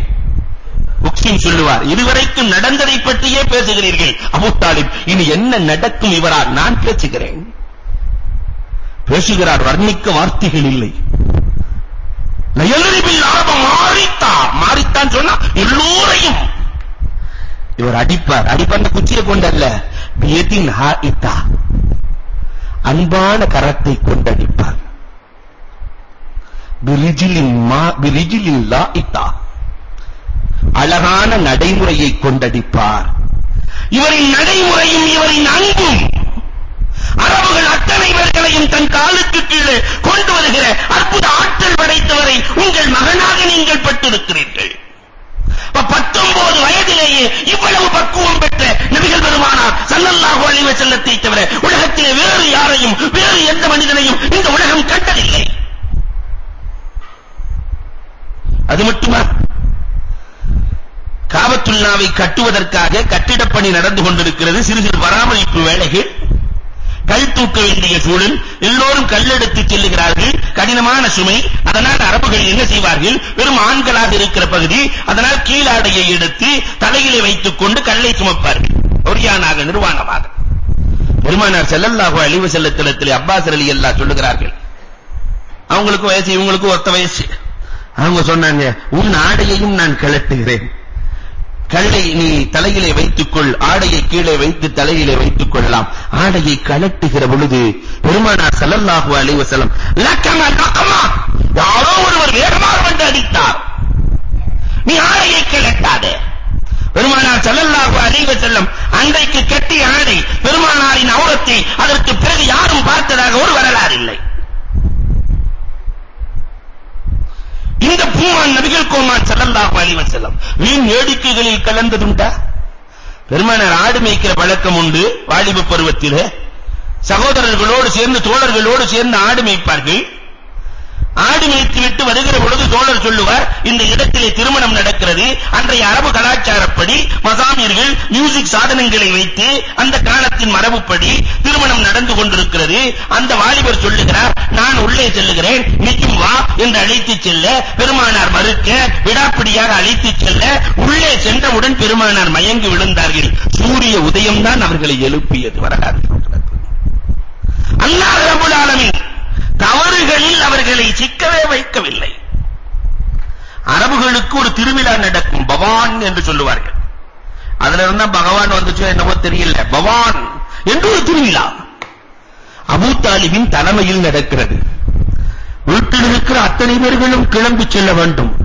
முக்சிம் சொல்லுவார் இதுவரைக்கும் நடந்ததை பற்றியே பேசுகிறீர்கள் அபூ தாலிப். இனி என்ன நடக்கும் இவரால்? நான் பேசுகிறேன். பேசுகிறார் வர்ணிக்க வார்த்தைகள் இல்லை. நயலரிபில் ஆப மாறித்தா. மாறித்தான் சொன்னா எல்லோரையும். இவர் அடிப்பார். அடிப்பார் குச்சியை கொண்டல்ல. பியதின் ஹாயித்தா. அன்பான கரத்தை கொண்டடிப்பார் பிரிஜிலின் மா பிரிஜிலின் லாயித்தா அழகான நடைமுறையை கொண்டடிப்பார். இவரின் நடைமுறையும் இவரின் அன்பும் அரபுகள் அத்தனை பேர்களையும் தன் காலுக்கு கீழே கொண்டு வருகிற அற்புத ஆற்றல் படைத்தவரை உங்கள் மகனாக நீங்கள் பட்டிருக்கிறீர்கள். பத்தொன்பது வயதிலேயே இவ்வளவு பக்குவம் பெற்ற நபிகள் பெருமானார் சல்லல்லாஹு அலைஹி வஸல்லத்தை தவிர உலகத்திலே வேறு யாரையும் வேறு எந்த மனிதனையும் இந்த உலகம் கண்டதில்லை. அது மட்டுமா? காபத்துல்லாவை கட்டுவதற்காக கட்டிடப் பணி நடந்து கொண்டிருக்கிறது. சிறு சிறு பராமரிப்பு வேலைகள் கல் தூக்க வேண்டிய சூழல் எல்லோரும் கல்லெடுத்து செல்லுகிறார்கள். கடினமான சுமை. அதனால் அரபுகள் என்ன செய்வார்கள்? வெறும் ஆண்களாக இருக்கிற பகுதி அதனால் கீழாடையை எடுத்து தலையிலே வைத்துக் கொண்டு கல்லை சுமப்பார்கள். ஒரியானாக நிர்வாணமாக. பெருமானார் ஸல்லல்லாஹு அழிவு வஸல்லத்திலே அப்பாஸ் எல்லாம் சொல்லுகிறார்கள். அவங்களுக்கு வயசு இவங்களுக்கு ஒத்த வயசு. அவங்க சொன்னாங்க உன் ஆடையையும் நான் கழட்டுகிறேன். கல்லை நீ தலையிலே வைத்துக்கொள் ஆடையை கீழே வைத்து தலையிலே வைத்துக் கொள்ளலாம் ஆடையை கலட்டுகிற பொழுது பெருமானார் ஸல்லல்லாஹு அலைஹி வஸல்லம் லக்கமா லக்கமா யாரோ ஒருவர் வேகமாக வந்து அடித்தார். நீ ஆடையை கலட்டாதே பெருமானார் ஸல்லல்லாஹு அலைஹி வஸல்லம் அன்றைக்கு கட்டிய ஆடை பெருமானாரின் அவுரத்தை அதற்கு பிறகு யாரும் பார்த்ததாக ஒரு வரலாறு இல்லை. இந்த பூமான் நபிகள் கோமான் ஸல்லல்லாஹு அலைஹி வஸல்லம். வீண் வேடிக்கைகளில் கலந்ததுண்டா? பெருமானார் ஆடு மேய்க்கிற பழக்கம் உண்டு வாலிப பருவத்திலே. சகோதரர்களோடு சேர்ந்து தோழர்களோடு சேர்ந்து ஆடு மேய்ப்பார்கள். ஆடு மேய்த்து விட்டு வருகிற பொழுது தோழர் சொல்லுவார் இந்த இடத்திலே திருமணம் நடக்கிறது. அன்றைய அரபு கலாச்சாரப்படி மசாமியர்கள் மியூசிக் சாதனங்களை வைத்து அந்த காலத்தின் மரபுப்படி திருமணம் நடந்து கொண்டிருக்கிறது. அந்த வாலிபர் சொல்லுகிறார் நான் உள்ளே செல்லுகிறேன் நிக்கும் வா என்று அழைத்து செல்ல பெருமானார் மறுக்க விடாப்பிடியாக அழைத்து செல்ல உள்ளே சென்றவுடன் பெருமானார் மயங்கி விழுந்தார்கள். சூரிய உதயம்தான் அவர்களை எழுப்பியது. வரலாறு அல்லாஹ் ரபுல் ஆலமீன் தவறுகளில் அவர்களை சிக்கவே வைக்கவில்லை. அரபுகளுக்கு ஒரு திருவிழா நடக்கும் பவான் என்று சொல்லுவார்கள். அதுல இருந்தா பகவான் வந்துச்சோ என்னவோ தெரியல. பவான் என்று ஒரு திருவிழா. அபூ தாலிபின் தலைமையில் நடக்கிறது. வீட்டில் இருக்கிற அத்தனை பேர்களும் கிளம்பி செல்ல வேண்டும்.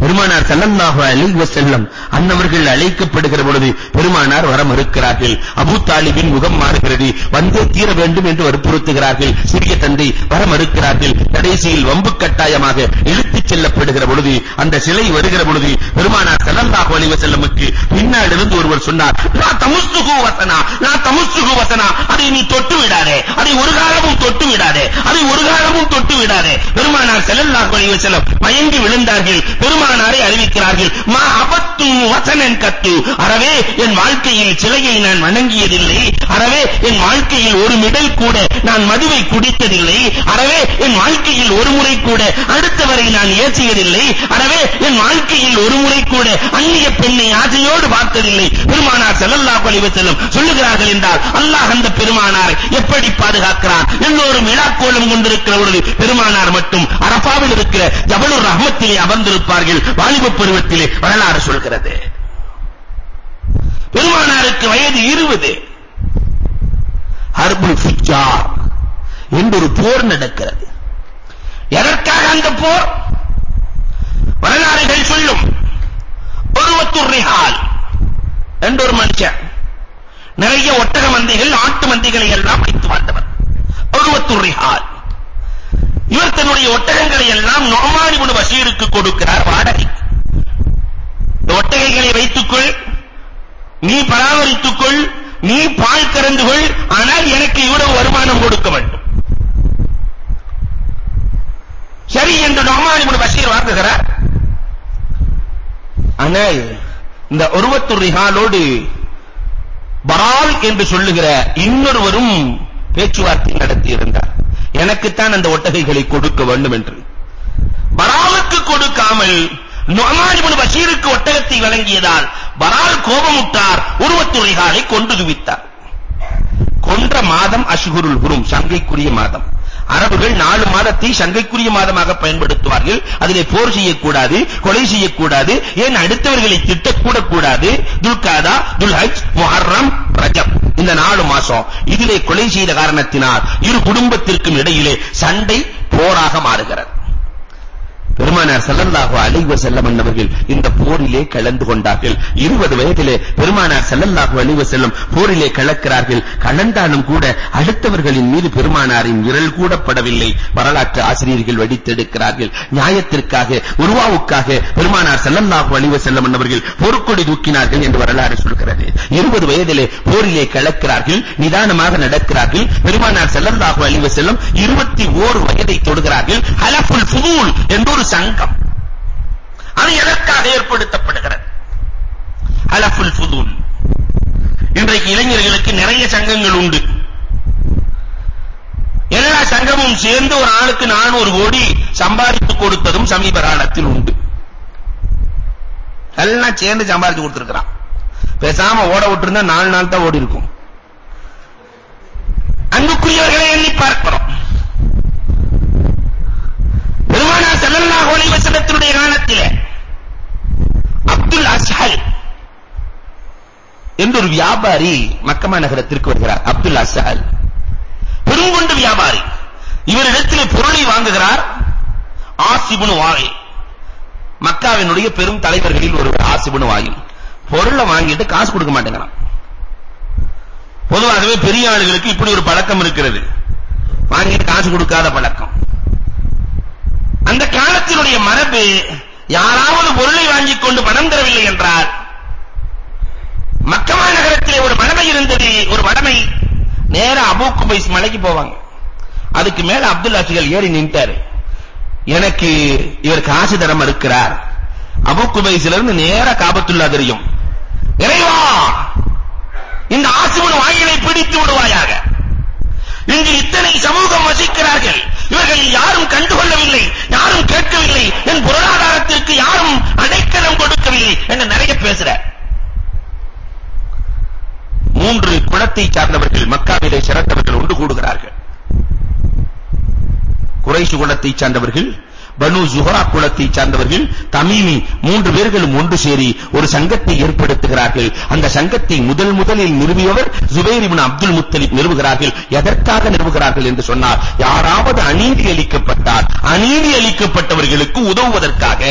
பெருமானார் சல்லல்லாஹு அலைஹி வஸல்லம் அன்னவர்கள் அழைக்கப்படுகிற பொழுது பெருமானார் வர மறுக்கிறார்கள் அபூ தாலிபின் முகம் மாறுகிறது. வந்தே தீர வேண்டும் என்று வற்புறுத்துகிறார்கள். சிறிய தந்தை வர மறுக்கிறார்கள் கடைசியில் வம்பு கட்டாயமாக இழுத்துச் செல்லப்படுகிற பொழுது அந்த சிலை வருகிற பொழுது பெருமானார் சல்லல்லாஹு அலைஹி வஸல்லமுக்கு பின்னாலிருந்து ஒருவர் சொன்னார் லா தமுஸ்துகு வசனா லா தமுஸ்துகு வசனா அதை நீ தொட்டு விடாதே அதை ஒரு காலமும் தொட்டு விடாதே அதை ஒரு காலமும் தொட்டு விடாதே. பெருமானார் சல்லல்லாஹு அலைஹி வஸல்லம் மயங்கி விழுந்தார்கள். பெருமானாரை பெருமானாரை அறிவிக்கிறார்கள். மா அபத்து வசனன் கத்து. அறவே என் வாழ்க்கையில் சிலையை நான் வணங்கியதில்லை. அறவே என் வாழ்க்கையில் ஒரு மிடல் கூட நான் மதுவை குடித்ததில்லை. அறவே என் வாழ்க்கையில் ஒரு முறை கூட அடுத்தவரை நான் ஏசியதில்லை. அறவே என் வாழ்க்கையில் ஒரு முறை கூட அந்நிய பெண்ணை ஆசையோடு பார்த்ததில்லை. பெருமானார் ஸல்லல்லாஹு அலைஹி வஸல்லம் சொல்லுகிறார்கள் என்றால் அல்லாஹ் அந்த பெருமானாரை எப்படி பாதுகாக்கிறார் எல்லோரும் விழாக்கோலம் கொண்டிருக்கிற பொழுது பெருமானார் மட்டும் அரபாவில் இருக்கிற ஜபலுர் ரஹ்மத்திலே அமர்ந்திருப்பார்கள். வாலிப பருவத்திலே வரலாறு சொல்கிறது. பெருமானாருக்கு வயது 20 ஹர்புல் ஃபுஜார் என்று ஒரு போர் நடக்கிறது. எதற்காக அந்த போர்? வரலாறுகள் சொல்லும். ஒருவத்துர் ரிஹால் என்ற ஒரு மனுஷன். நிறைய ஒட்டக மந்தைகள் ஆட்டு மந்தைகளை எல்லாம் வைத்து வாழ்ந்தவர். ஒருவத்துர் ரிஹால். இவர் தன்னுடைய ஒட்டகங்களை எல்லாம் நுஅமான் இப்னு பஷீருக்கு கொடுக்கிறார் வாடகை. இந்த ஒட்டகைகளை வைத்துக்கொள் நீ பராமரித்துக்கொள் நீ பால் கறந்து கொள் ஆனால் எனக்கு இவ்வளவு வருமானம் கொடுக்க வேண்டும். சரி என்று நுஅமான் இப்னு பஷீர் வாங்குகிறார். ஆனால் இந்த உருவத்து ரிஹாலோடு பரால் என்று சொல்லுகிற இன்னொருவரும் பேச்சுவார்த்தை நடத்தி இருந்தார் எனக்குத்தான் அந்த ஒட்டகைகளை கொடுக்க வேண்டும் என்று. பராலுக்கு கொடுக்காமல் நுஅமான் இப்னு பஷீருக்கு ஒட்டகத்தை வழங்கியதால் பரால் கோபமுட்டார் உருவத்துறைகாலை கொண்டு குவித்தார். கொன்ற மாதம் அஷ்ஹுருல் ஹுரும் சங்கைக்குரிய மாதம். அரபுகள் நாலு மாதத்தை சங்கைக்குரிய மாதமாக பயன்படுத்துவார்கள். அதிலே போர் செய்யக்கூடாது கொலை செய்யக்கூடாது ஏன் அடுத்தவர்களை திட்டக்கூட கூடாது துல்காதா துல்ஹஜ் முஹர்ரம் ரஜப். இந்த நாலு மாசம் இதிலே கொலை செய்த காரணத்தினால் இரு குடும்பத்திற்கும் இடையிலே சண்டை போராக மாறுகிறது. பெருமானார் ஸல்லல்லாஹு அலைஹி வஸல்லம் மன்னவர்கள் இந்த போரிலே கலந்து கொண்டார்கள். 20 வயதிலே பெருமானார் ஸல்லல்லாஹு அலைஹி வஸல்லம் போரிலே கலக்கிறார்கள். கலந்தாலும் கூட அடுத்தவர்களின் மீது பெருமானாரின் விரல் கூட படவில்லை வரலாற்று ஆசிரியர்கள் வடித்தெடுக்கிறார்கள். நியாயத்திற்காக உருவாவுக்காக பெருமானார் ஸல்லல்லாஹு அலைஹி வஸல்லம் அவர்கள் பொறுக்கொடி தூக்கினார்கள் என்று வரலாறு சொல்கிறது. 20 வயதிலே போரிலே கலக்கிறார்கள் நிதானமாக நடக்கிறார்கள். பெருமானார் ஸல்லல்லாஹு அலைஹி வஸல்லம் 21 வயதை தொடுகிறார்கள். ஹலஃபுல் ஃபுதூல் என்றொரு சங்கம். அது எதற்காக ஏற்படுத்தப்படுகிறது? ஹலஃபுல் ஃபுதூல் இன்றைக்கு இளைஞர்களுக்கு நிறைய சங்கங்கள் உண்டு. எல்லா சங்கமும் சேர்ந்து ஒரு ஆளுக்கு 400 கோடி சம்பாதித்து கொடுத்ததும் சமீப காலத்தில் உண்டு. எல்லாம் சேர்ந்து சம்பாதிச்சு கொடுத்திருக்கிறான். பேசாம ஓட விட்டுருந்தா நாலு நாள் தான் ஓடி இருக்கும் அன்புக்குரியவர்களை எண்ணி பார்க்கிறோம் பெருமானார் ஸல்லல்லாஹு அலைஹி காலத்திலே அப்துல் அஸ்ஹல் என்று ஒரு வியாபாரி மக்கமா நகரத்திற்கு வருகிறார் அப்துல் அஸ்ஹல். பெருங்கொண்டு வியாபாரி. இவரிடத்தில் பொருளை வாங்குகிறார் ஆசிபுனு வாயி. மக்காவினுடைய பெரும் தலைவர்களில் ஒருவர் ஆசிபுனு வாயில் பொருளை வாங்கிட்டு காசு கொடுக்க மாட்டேங்கிறான். பொதுவாகவே பெரிய ஆளுகளுக்கு இப்படி ஒரு பழக்கம் இருக்கிறது. வாங்கிட்டு காசு கொடுக்காத பழக்கம். அந்த காலத்தினுடைய மரபு யாராவது பொருளை வாங்கிக் கொண்டு பணம் தரவில்லை என்றால் மக்கமா நகரத்திலே ஒரு மடமை இருந்தது ஒரு மடமை. நேர அபூ குபைஸ் மலைக்கு போவாங்க. அதுக்கு மேல அப்துல் அசிகள் ஏறி நின்றாரு எனக்கு இவர் காசு தர மறுக்கிறார். அபூ குபைஸ்ல இருந்து நேர காபத்துல்லா தெரியும். இறைவா இந்த ஆசுமன் வாயிலை பிடித்து விடுவாயாக. இங்கு இத்தனை சமூகம் வசிக்கிறார்கள். இவர்கள் யாரும் கண்டுகொள்ளவில்லை யாரும் கேட்கவில்லை என் பொருளாதாரத்திற்கு யாரும் அடைக்கலம் கொடுக்கவில்லை என்று நிறைய பேசுற. மூன்று குலத்தை சார்ந்தவர்கள் மக்காவிலே சிறந்தவர்கள் ஒன்று கூடுகிறார்கள். குறைசு குலத்தை சார்ந்தவர்கள் பனு ஜுஹரா குலத்தை சார்ந்தவர்கள் தமீமி மூன்று பேர்களும் ஒன்று சேரி ஒரு சங்கத்தை ஏற்படுத்துகிறார்கள். அந்த சங்கத்தை முதல் முதலில் நிறுவியவர் ஜுபைர் இப்னு அப்துல் முத்தலிப் நிறுவுகிறார்கள். எதற்காக நிறுவுகிறார்கள் என்று சொன்னார் யாராவது அநீதி அளிக்கப்பட்டால் அநீதி அளிக்கப்பட்டவர்களுக்கு உதவுவதற்காக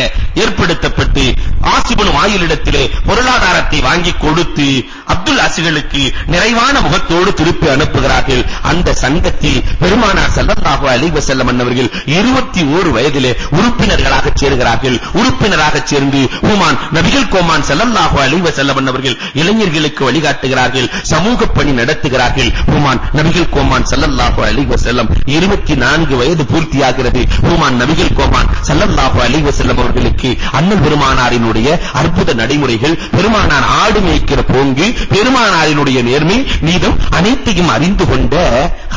ஏற்படுத்தப்பட்டு ஆசிபனு வாயிலிடத்திலே பொருளாதாரத்தை வாங்கி கொடுத்து அப்துல் அசிகளுக்கு நிறைவான முகத்தோடு திருப்பி அனுப்புகிறார்கள். அந்த சங்கத்தில் பெருமானார் ஸல்லல்லாஹு அலைஹி வஸல்லம் அவர்கள் 21 வயதிலே உறுப்பினர்களாக சேர்கிறார்கள். உறுப்பினராக சேர்ந்து ஹுமான் நபிகள் கோமான் ஸல்லல்லாஹு அலைஹி வஸல்லம் அவர்கள் இளைஞர்களுக்கு வழிகாட்டுகிறார்கள் சமூக பணி நடத்துகிறார்கள். ஹுமான் நபிகள் கோமான் ஸல்லல்லாஹு அலைஹி வஸல்லம் 24 வயது பூர்த்தியாகிறது. ஹுமான் நபிகள் கோமான் ஸல்லல்லாஹு அலைஹி வஸல்லம் அவர்களுக்கு அண்ணல் பெருமானாரினுடைய அற்புத நடைமுறைகள் பெருமானார் ஆடு மேய்க்கிற போங்கு பெருமானாரினுடைய நேர்மை நீதம் அனைத்தையும் அறிந்து கொண்ட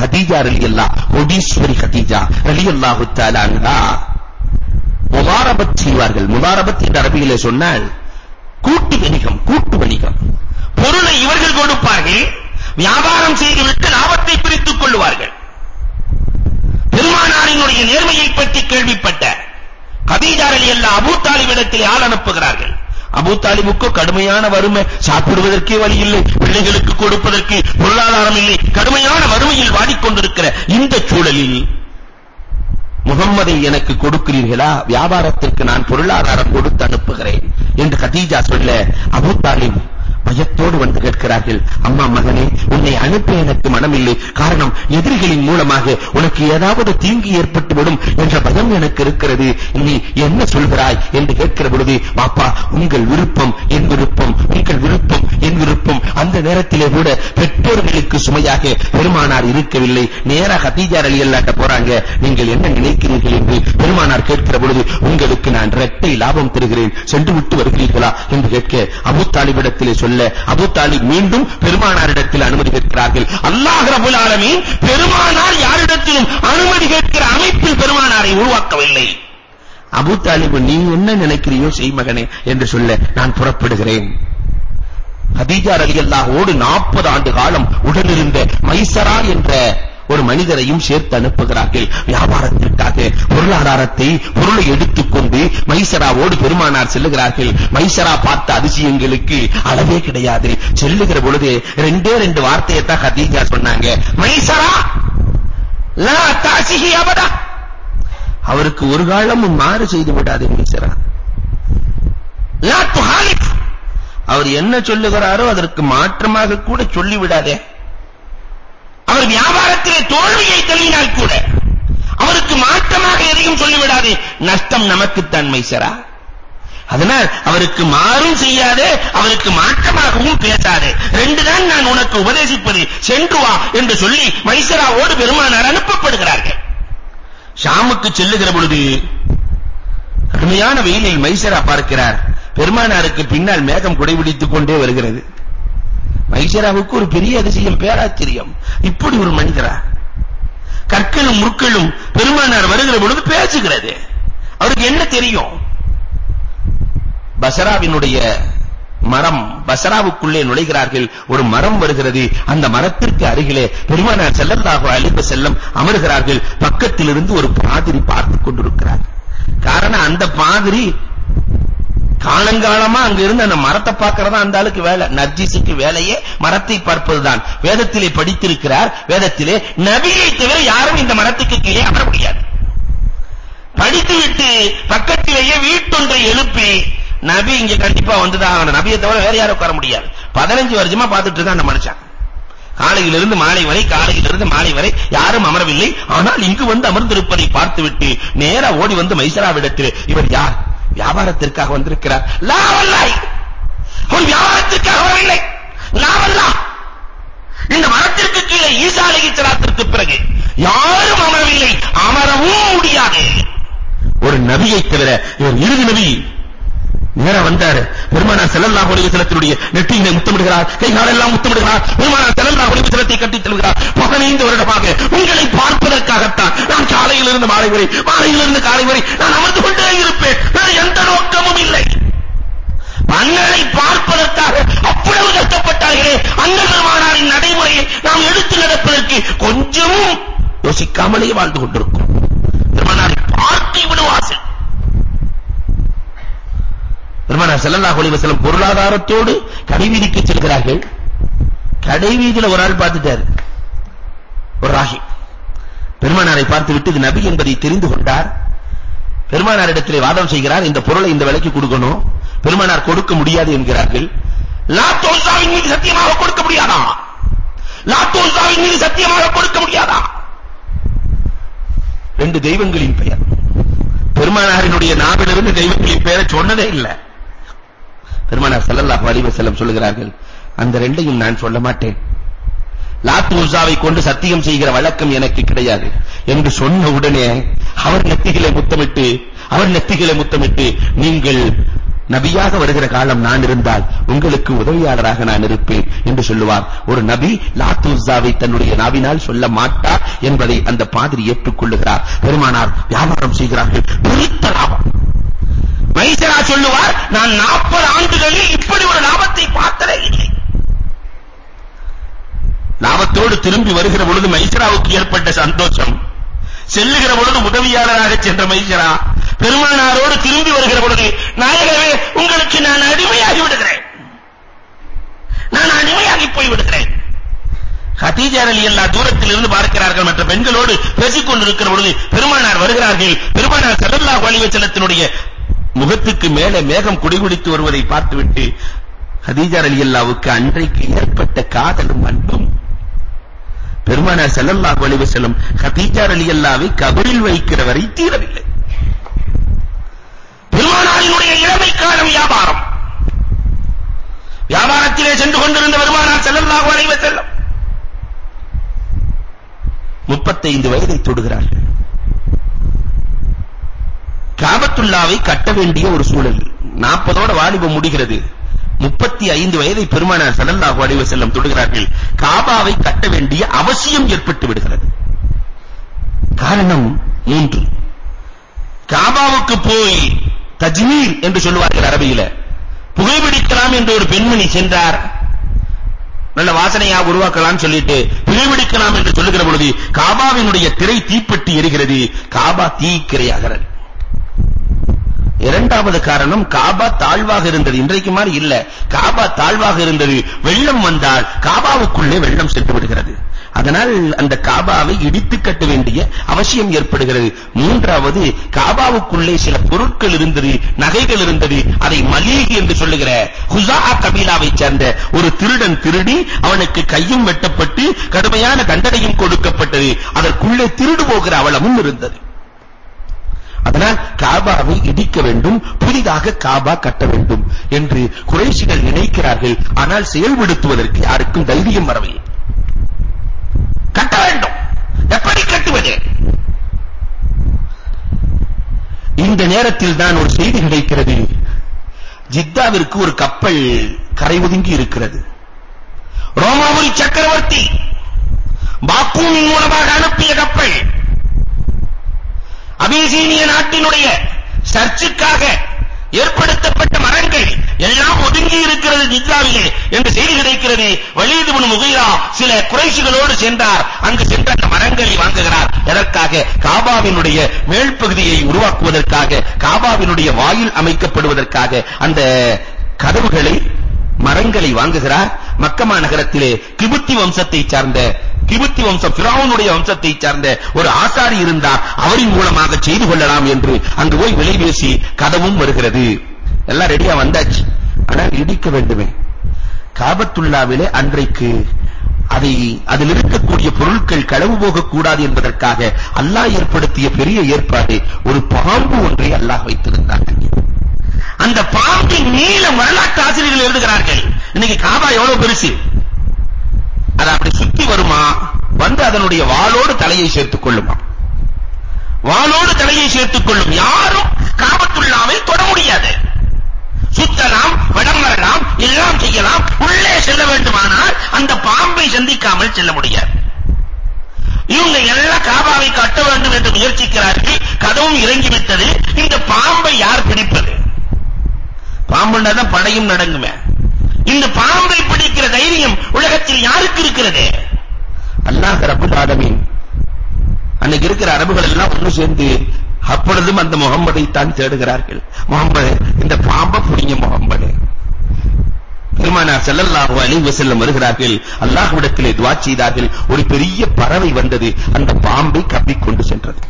ஹதீஜா ரலியல்லாஹ் கோடீஸ்வரி ஹதீஜா ரலியல்லாஹு தஆலா அன்ஹா முதாரபத் செய்வார்கள். முதாரபத் என்ற அரபியிலே சொன்னால் கூட்டு வணிகம் கூட்டு வணிகம். பொருளை இவர்கள் கொடுப்பார்கள் வியாபாரம் செய்துவிட்டு லாபத்தை பிரித்துக் கொள்வார்கள் பெருமானாரினுடைய நேர்மையை பற்றி கேள்விப்பட்ட கதீஜா ரலியல்லாஹு அபூ தாலிபிடத்தில் ஆள் அனுப்புகிறார்கள். அபூ தாலிபுக்கு கடுமையான வறுமை சாப்பிடுவதற்கே வழி இல்லை பிள்ளைகளுக்கு கொடுப்பதற்கு பொருளாதாரம் இல்லை கடுமையான வறுமையில் வாடிக்கொண்டிருக்கிற இந்த சூழலில் முகம்மதை எனக்கு கொடுக்கிறீர்களா? வியாபாரத்திற்கு நான் பொருளாதாரம் கொடுத்து அனுப்புகிறேன். என்று கதீஜா சொல்ல அபு தாலிப் பயத்தோடு வந்து கேட்கிறார்கள். அம்மா மகனே உன்னை அனுப்ப எனக்கு மனமில்லை. காரணம் எதிரிகளின் மூலமாக உனக்கு ஏதாவது தீங்கு ஏற்பட்டு விடும் என்ற பயம் எனக்கு இருக்கிறது. நீ என்ன சொல்கிறாய் என்று கேட்கிற பொழுது பாப்பா உங்கள் விருப்பம் என் விருப்பம் உங்கள் விருப்பம் என் விருப்பம். அந்த நேரத்திலே கூட பெற்றோர்களுக்கு சுமையாக பெருமானார் இருக்கவில்லை. நேரா ஹதீஜா ரலியல்லாஹு போறாங்க. நீங்கள் என்ன நினைக்கிறீர்கள்? என்று பெருமானார் கேட்கிற பொழுது உங்களுக்கு நான் இரட்டை லாபம் தருகிறேன். சென்று விட்டு வருகிறீர்களா? என்று கேட்க அபூ தாலிபிடத்திலே சொல்ல அபூ தாலிப் மீண்டும் பெருமானாரிடத்தில் அனுமதி கேட்கிறார்கள். அல்லாஹ் ரபுல் ஆலமீன் பெருமானார் யாரிடத்திலும் அனுமதி கேட்கிற அமைப்பில் பெருமானாரை உருவாக்கவில்லை. அபு தாலிப் நீ என்ன நினைக்கிறியோ செய் மகனே என்று சொல்ல நான் புறப்படுகிறேன். ஹதீஜா ரலியல்லாஹு ஓடு 40 ஆண்டு காலம் உடனிருந்த மைசரா என்ற ஒரு மனிதரையும் சேர்த்து அனுப்புகிறார்கள். வியாபாரத்திற்காக பொருளாதாரத்தை பொருளை எடுத்துக்கொண்டு மைசராவோடு பெருமானார் செல்லுகிறார்கள். மைசரா பார்த்த அதிசயங்களுக்கு அளவே கிடையாது. செல்லுகிற பொழுது ரெண்டே ரெண்டு வார்த்தையை தான் ஹதீஜா சொன்னாங்க. மைசரா லா தாசிஹி அபதா. அவருக்கு ஒரு காலமும் மாறு செய்து விடாது மைசரா. லா துஹாலிப் அவர் என்ன சொல்லுகிறாரோ அதற்கு மாற்றமாக கூட சொல்லிவிடாதே. அவர் வியாபாரத்திலே தோல்வியை தள்ளினால் கூட அவருக்கு மாற்றமாக எதையும் சொல்லிவிடாதே. நஷ்டம் நமக்கு தன்மை சரா அதனால் அவருக்கு மாறும் செய்யாதே அவருக்கு மாற்றமாகவும் பேசாதே. ரெண்டு தான் நான் உனக்கு உபதேசிப்பது. சென்று வா என்று சொல்லி மைசராவோடு பெருமானார் அனுப்பப்படுகிறார்கள். ஷாமுக்கு செல்லுகிற பொழுது அருமையான வெயிலில் மைசரா பார்க்கிறார். பெருமானாருக்கு பின்னால் மேகம் குடைபிடித்துக் கொண்டே வருகிறது. மைசராவுக்கு ஒரு பெரிய அதிசயம் பேராச்சரியம். இப்படி ஒரு மனிதரா? கற்களும் முற்களும் பெருமானார் வருகிற பொழுது பேசுகிறது. அவருக்கு என்ன தெரியும்? பசராவினுடைய மரம் பசராவுக்குள்ளே நுழைகிறார்கள். ஒரு மரம் வருகிறது. அந்த மரத்திற்கு அருகிலே பெருமானார் ஸல்லல்லாஹு அலைஹி செல்லம் அமர்கிறார்கள். பக்கத்தில் இருந்து ஒரு பாதிரி பார்த்து கொண்டிருக்கிறார். காரணம் அந்த பாதிரி காலங்காலமா அங்க இருந்து அந்த மரத்தை பார்க்கறதா அந்த ஆளுக்கு வேலை. நர்ஜிஸுக்கு வேலையே மரத்தை பார்ப்பதுதான். வேதத்திலே படித்திருக்கிறார். வேதத்திலே நபியை தவிர யாரும் இந்த மரத்துக்கு கீழே அமர முடியாது. படித்துவிட்டு பக்கத்திலேயே வீட்டொன்றை எழுப்பி நபி இங்க கண்டிப்பா வந்துதான் ஆகணும். நபியை தவிர வேற யாரும் உட்கார முடியாது. 15 வருஷமா பார்த்துட்டு தான் அந்த மனுஷன். காலையிலிருந்து மாலை வரை காலையிலிருந்து மாலை வரை யாரும் அமரவில்லை. ஆனால் இங்கு வந்து அமர்ந்திருப்பதை பார்த்துவிட்டு நேரா ஓடி வந்து மைசராவிடத்தில் இவர் யார்? வியாபாரத்திற்காக வந்திருக்கிறார். லாவல்லாய் உன் வியாபாரத்திற்காக வரவில்லை. லாவல்லா இந்த மரத்திற்கு கீழே ஈசா அலைஹிஸ்ஸலாத்திற்கு பிறகு யாரும் அமரவில்லை. அமரவும் முடியாது. ஒரு நபியை தவிர இவர் இறுதி நபி. நேர வந்தாரு. பெருமானார் ஸல்லல்லாஹு அலைஹி வஸல்லத்தினுடைய நெற்றியிலே முத்தமிடுகிறார். கை காலெல்லாம் முத்தமிடுகிறார். பெருமானார் ஸல்லல்லாஹு அலைஹி வஸல்லத்தை கட்டித் செல்கிறார் வாழ்ந்து கொண்டிருக்கும் பெருமானார் பார்த்து விடுவாசல் பெருமானார் ஸல்லல்லாஹு ஒளிவ செல்லும் பொருளாதாரத்தோடு கடைவீதிக்கு செல்கிறார்கள். கடைவீதியில் ஒரு ஆள் பார்த்துட்டார். ஒரு ராகி. பெருமானாரை பார்த்து விட்டு இது நபி என்பதை தெரிந்து கொண்டார். பெருமானாரிடத்திலே வாதம் செய்கிறார். இந்த பொருளை இந்த விலைக்கு கொடுக்கணும். பெருமானார் கொடுக்க முடியாது என்கிறார்கள். லாத்தோசாவின் மீது சத்தியமாக கொடுக்க முடியாதா? லாத்தோசாவின் மீது சத்தியமாக கொடுக்க முடியாதா? ரெண்டு தெய்வங்களின் பெயர். பெருமானாரினுடைய நாவிலிருந்து தெய்வங்களின் பெயரை சொன்னதே இல்லை. பெருமானார் ஸல்லல்லாஹு அலைஹி வஸல்லம் சொல்லுகிறார்கள் அந்த ரெண்டையும் நான் சொல்ல மாட்டேன். லாத் உஸாவை கொண்டு சத்தியம் செய்கிற வழக்கம் எனக்கு கிடையாது. என்று சொன்ன உடனே அவர் நெத்திகளை முத்தமிட்டு அவர் நெத்திகளை முத்தமிட்டு நீங்கள் நபியாக வருகிற காலம் நான் இருந்தால் உங்களுக்கு உதவியாளராக நான் இருப்பேன் என்று சொல்லுவார். ஒரு நபி லாத் தன்னுடைய நாவினால் சொல்ல மாட்டார் என்பதை அந்த பாதிரி ஏற்றுக்கொள்ளுகிறார். பெருமானார் வியாபாரம் செய்கிறார்கள். பெருத்த லாபம். மைசரா சொல்லுவார் நான் 40 ஆண்டுகளில் இப்படி ஒரு லாபத்தை பார்த்ததே இல்லை. லாபத்தோடு திரும்பி வருகிற பொழுது மைசராவுக்கு ஏற்பட்ட சந்தோஷம். செல்லுகிற பொழுது உதவியாளராக சென்ற மைசரா. பெருமானாரோடு திரும்பி வருகிற பொழுது நாயகமே உங்களுக்கு நான் அடிமையாகி விடுகிறேன் நான் அடிமையாகி போய் விடுகிறேன் ஹதீஜா ரலியல்லாஹு தூரத்தில் இருந்து பார்க்கிறார்கள் மற்ற பெண்களோடு பேசிக் கொண்டிருக்கிற பொழுது பெருமானார் வருகிறார்கள். பெருமானார் ஸல்லல்லாஹு அலைஹி வஸல்லத்தினுடைய முகத்துக்கு மேலே மேகம் குடிகுடித்து வருவதை பார்த்துவிட்டு ஹதீஜா அல்லாவுக்கு அன்றைக்கு ஏற்பட்ட காதலும் அன்பும் பெருமானார் ஸல்லல்லாஹு அலைஹி வஸல்லம் ஹதீஜா ரலியல்லாஹை கபரில் வைக்கிற வரை தீரவில்லை. பெருமானாரினுடைய இளமை காலம் வியாபாரம். வியாபாரத்திலே சென்று கொண்டிருந்த பெருமானார் ஸல்லல்லாஹு அலைஹி வஸல்லம் 35 வயதை தொடுகிறார்கள். காபத்துல்லாவை கட்ட வேண்டிய ஒரு சூழல். 40ஓட வாலிபம் முடிகிறது. 35 வயதை பெருமானார் ஸல்லல்லாஹு அலைஹி வஸல்லம் தொடுகிறார்கள். காபாவை கட்ட வேண்டிய அவசியம் ஏற்பட்டு விடுகிறது. காரணம் மூன்று. காபாவுக்கு போய் தஜ்மீர் என்று சொல்லுவார்கள் அரபியில. புகைப்பிடிக்கலாம் என்று ஒரு பெண்மணி சென்றார். நல்ல வாசனையா உருவாக்கலாம் சொல்லிட்டு புகைப்பிடிக்கலாம் என்று சொல்லுகிற பொழுது காபாவினுடைய திரை தீப்பட்டு எரிகிறது. காபா தீக்கிரையாகிறது. இரண்டாவது காரணம் காபா தாழ்வாக இருந்தது. இன்றைக்கு மாதிரி இல்ல. காபா தாழ்வாக இருந்தது. வெள்ளம் வந்தால் காபாவுக்குள்ளே வெள்ளம் சென்று விடுகிறது. அதனால் அந்த காபாவை இடித்து கட்ட வேண்டிய அவசியம் ஏற்படுகிறது. மூன்றாவது காபாவுக்குள்ளே சில பொருட்கள் இருந்தது நகைகள் இருந்தது. அதை மலீக் என்று சொல்லுகிற ஹுசா கபீலாவை சேர்ந்த ஒரு திருடன் திருடி அவனுக்கு கையும் வெட்டப்பட்டு கடுமையான தண்டனையும் கொடுக்கப்பட்டது. அதற்குள்ளே திருடு போகிற அவலமும் இருந்தது. அதனால் காபாவை இடிக்க வேண்டும் புதிதாக காபா கட்ட வேண்டும் என்று குறைஷிகள் நினைக்கிறார்கள். ஆனால் செயல்படுத்துவதற்கு யாருக்கும் தைரியம் வரவில்லை. கட்ட வேண்டும். எப்படி கட்டுவது? இந்த நேரத்தில் தான் ஒரு செய்தி கிடைக்கிறது. ஜித்தாவிற்கு ஒரு கப்பல் கரை ஒதுங்கி இருக்கிறது. ரோமாபுரி சக்கரவர்த்தி பாக்கூமின் மூலமாக அனுப்பிய கப்பல் அபிசீனிய நாட்டினுடைய சர்ச்சுக்காக ஏற்படுத்தப்பட்ட மரங்கள் எல்லாம் ஒதுங்கி இருக்கிறது ஜித்தாவிலே என்று செய்தி கிடைக்கிறது. வலீத் இப்னு முகீரா சில குறைஷிகளோடு சென்றார். அங்கு சென்ற அந்த மரங்களை வாங்குகிறார். எதற்காக? காபாவினுடைய மேல் பகுதியை உருவாக்குவதற்காக காபாவினுடைய வாயில் அமைக்கப்படுவதற்காக அந்த கதவுகளை மரங்களை வாங்குகிறார். மக்கமா நகரத்திலே கிபுத்தி வம்சத்தை சார்ந்த கிபுத்தி வம்சம் பிராவுனுடைய வம்சத்தை சார்ந்த ஒரு ஆசாரி இருந்தார். அவரின் மூலமாக செய்து கொள்ளலாம் என்று அங்கு போய் விலை பேசி கதவும் வருகிறது. எல்லாம் ரெடியா வந்தாச்சு. ஆனால் இடிக்க வேண்டுமே. காபத்துல்லாவிலே அன்றைக்கு அதை அதில் இருக்கக்கூடிய பொருட்கள் களவு போகக்கூடாது என்பதற்காக அல்லாஹ் ஏற்படுத்திய பெரிய ஏற்பாடு ஒரு பாம்பு ஒன்றை அல்லாஹ் வைத்திருந்தார் அந்த பாம்பின் நீளம் வரலாற்று ஆசிரியர்கள் எழுதுகிறார்கள். இன்னைக்கு காபா எவ்வளவு பெருசு? அது அப்படி சுத்தி வருமா? வந்து அதனுடைய வாளோடு தலையை சேர்த்துக் கொள்ளுமா? வாளோடு தலையை சேர்த்துக் கொள்ளும் யாரும் காபத்துள்ளாவை தொட முடியாது. சுத்தலாம் வடம் வரலாம் எல்லாம் செய்யலாம் உள்ளே செல்ல வேண்டுமானால் அந்த பாம்பை சந்திக்காமல் செல்ல முடியாது. இவங்க எல்லாம் காபாவை கட்ட வேண்டும் என்று முயற்சிக்கிறார்கள். கதவும் இறங்கிவிட்டது. இந்த பாம்பை யார் பிடிப்பது? பாம்புண்டா தான் படையும் நடங்குமே. இந்த பாம்பை பிடிக்கிற தைரியம் உலகத்தில் யாருக்கு இருக்கிறது? அல்லாஹ் ரப்பல் ஆலமீன். அன்னைக்கு இருக்கிற அரபுகள் எல்லாம் ஒன்று சேர்ந்து அப்பொழுதும் அந்த முகம்மதை தான் தேடுகிறார்கள். முகம்மது இந்த பாம்பை புடிங்க முகம்மது. பெருமானா ஸல்லல்லாஹு அலைஹி வஸல்லம் வருகிறார்கள். அல்லாஹ்விடத்திலே துஆ செய்தார்கள். ஒரு பெரிய பறவை வந்தது. அந்த பாம்பை கப்பிக்கொண்டு சென்றது.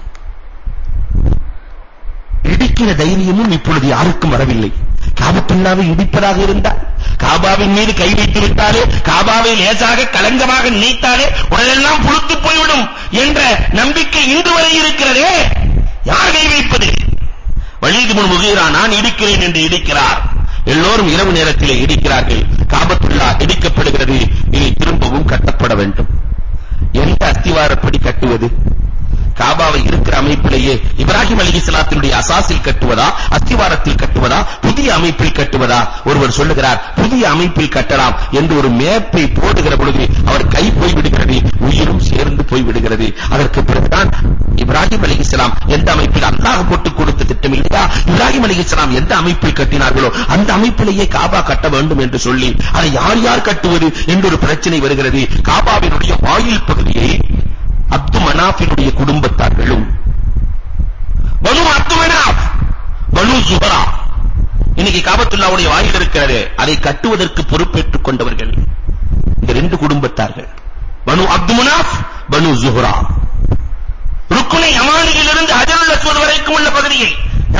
இடிக்கிற தைரியமும் இப்பொழுது யாருக்கும் வரவில்லை. காபத்துல்லாவை இடிப்பதாக இருந்தால் காபாவின் மீது கை வைத்து விட்டாலே காபாவை லேசாக கலங்கமாக நினைத்தாலே உடலெல்லாம் புழுத்து போய்விடும் என்ற நம்பிக்கை இன்று வரை இருக்கிறதே. யார் கை வைப்பது? வலீது முன் முகீரா நான் இடிக்கிறேன் என்று இடிக்கிறார். எல்லோரும் இரவு நேரத்திலே இடிக்கிறார்கள். காபத்துல்லா இடிக்கப்படுகிறது. இனி திரும்பவும் கட்டப்பட வேண்டும். எந்த அஸ்திவாரப்படி கட்டுவது? காபாவை இருக்கிற அமைப்பிலேயே இப்ராஹிம் அலைஹிஸ்ஸலாத்தினுடைய அசாசில் கட்டுவதா அஸ்திவாரத்தில் கட்டுவதா புதிய அமைப்பில் கட்டுவதா? ஒருவர் சொல்லுகிறார் புதிய அமைப்பில் கட்டலாம் என்று ஒரு மேப்பை போடுகிற பொழுது அவர் கை போய் விடுகிறது உயிரும் சேர்ந்து போய் விடுகிறது. அதற்கு பிறகுதான் இப்ராஹிம் அலைஹிஸ்ஸலாம் எந்த அமைப்பில் அல்லாஹ் போட்டு கொடுத்த திட்டம் இல்லையா? இப்ராஹிம் அலைஹிஸ்ஸலாம் எந்த அமைப்பில் கட்டினார்களோ அந்த அமைப்பிலேயே காபா கட்ட வேண்டும் என்று சொல்லி அதை யார் யார் கட்டுவது? என்று ஒரு பிரச்சனை வருகிறது. காபாவினுடைய வாயில் பகுதியை அப்து மனாஃபினுடைய குடும்பத்தார்களும் பனு அப்து மனாஃப் பனு ஜுஹரா இன்னைக்கு காபத்துல்லாவுடைய வாயில் இருக்கிறது அதை கட்டுவதற்கு பொறுப்பேற்றுக் கொண்டவர்கள் இந்த ரெண்டு குடும்பத்தார்கள். பனு அப்து மனாஃப் பனு ஜுஹரா. ருக்குனை யமானியிலிருந்து ஹஜருல் அஸ்வத் வரைக்கும் உள்ள பகுதியை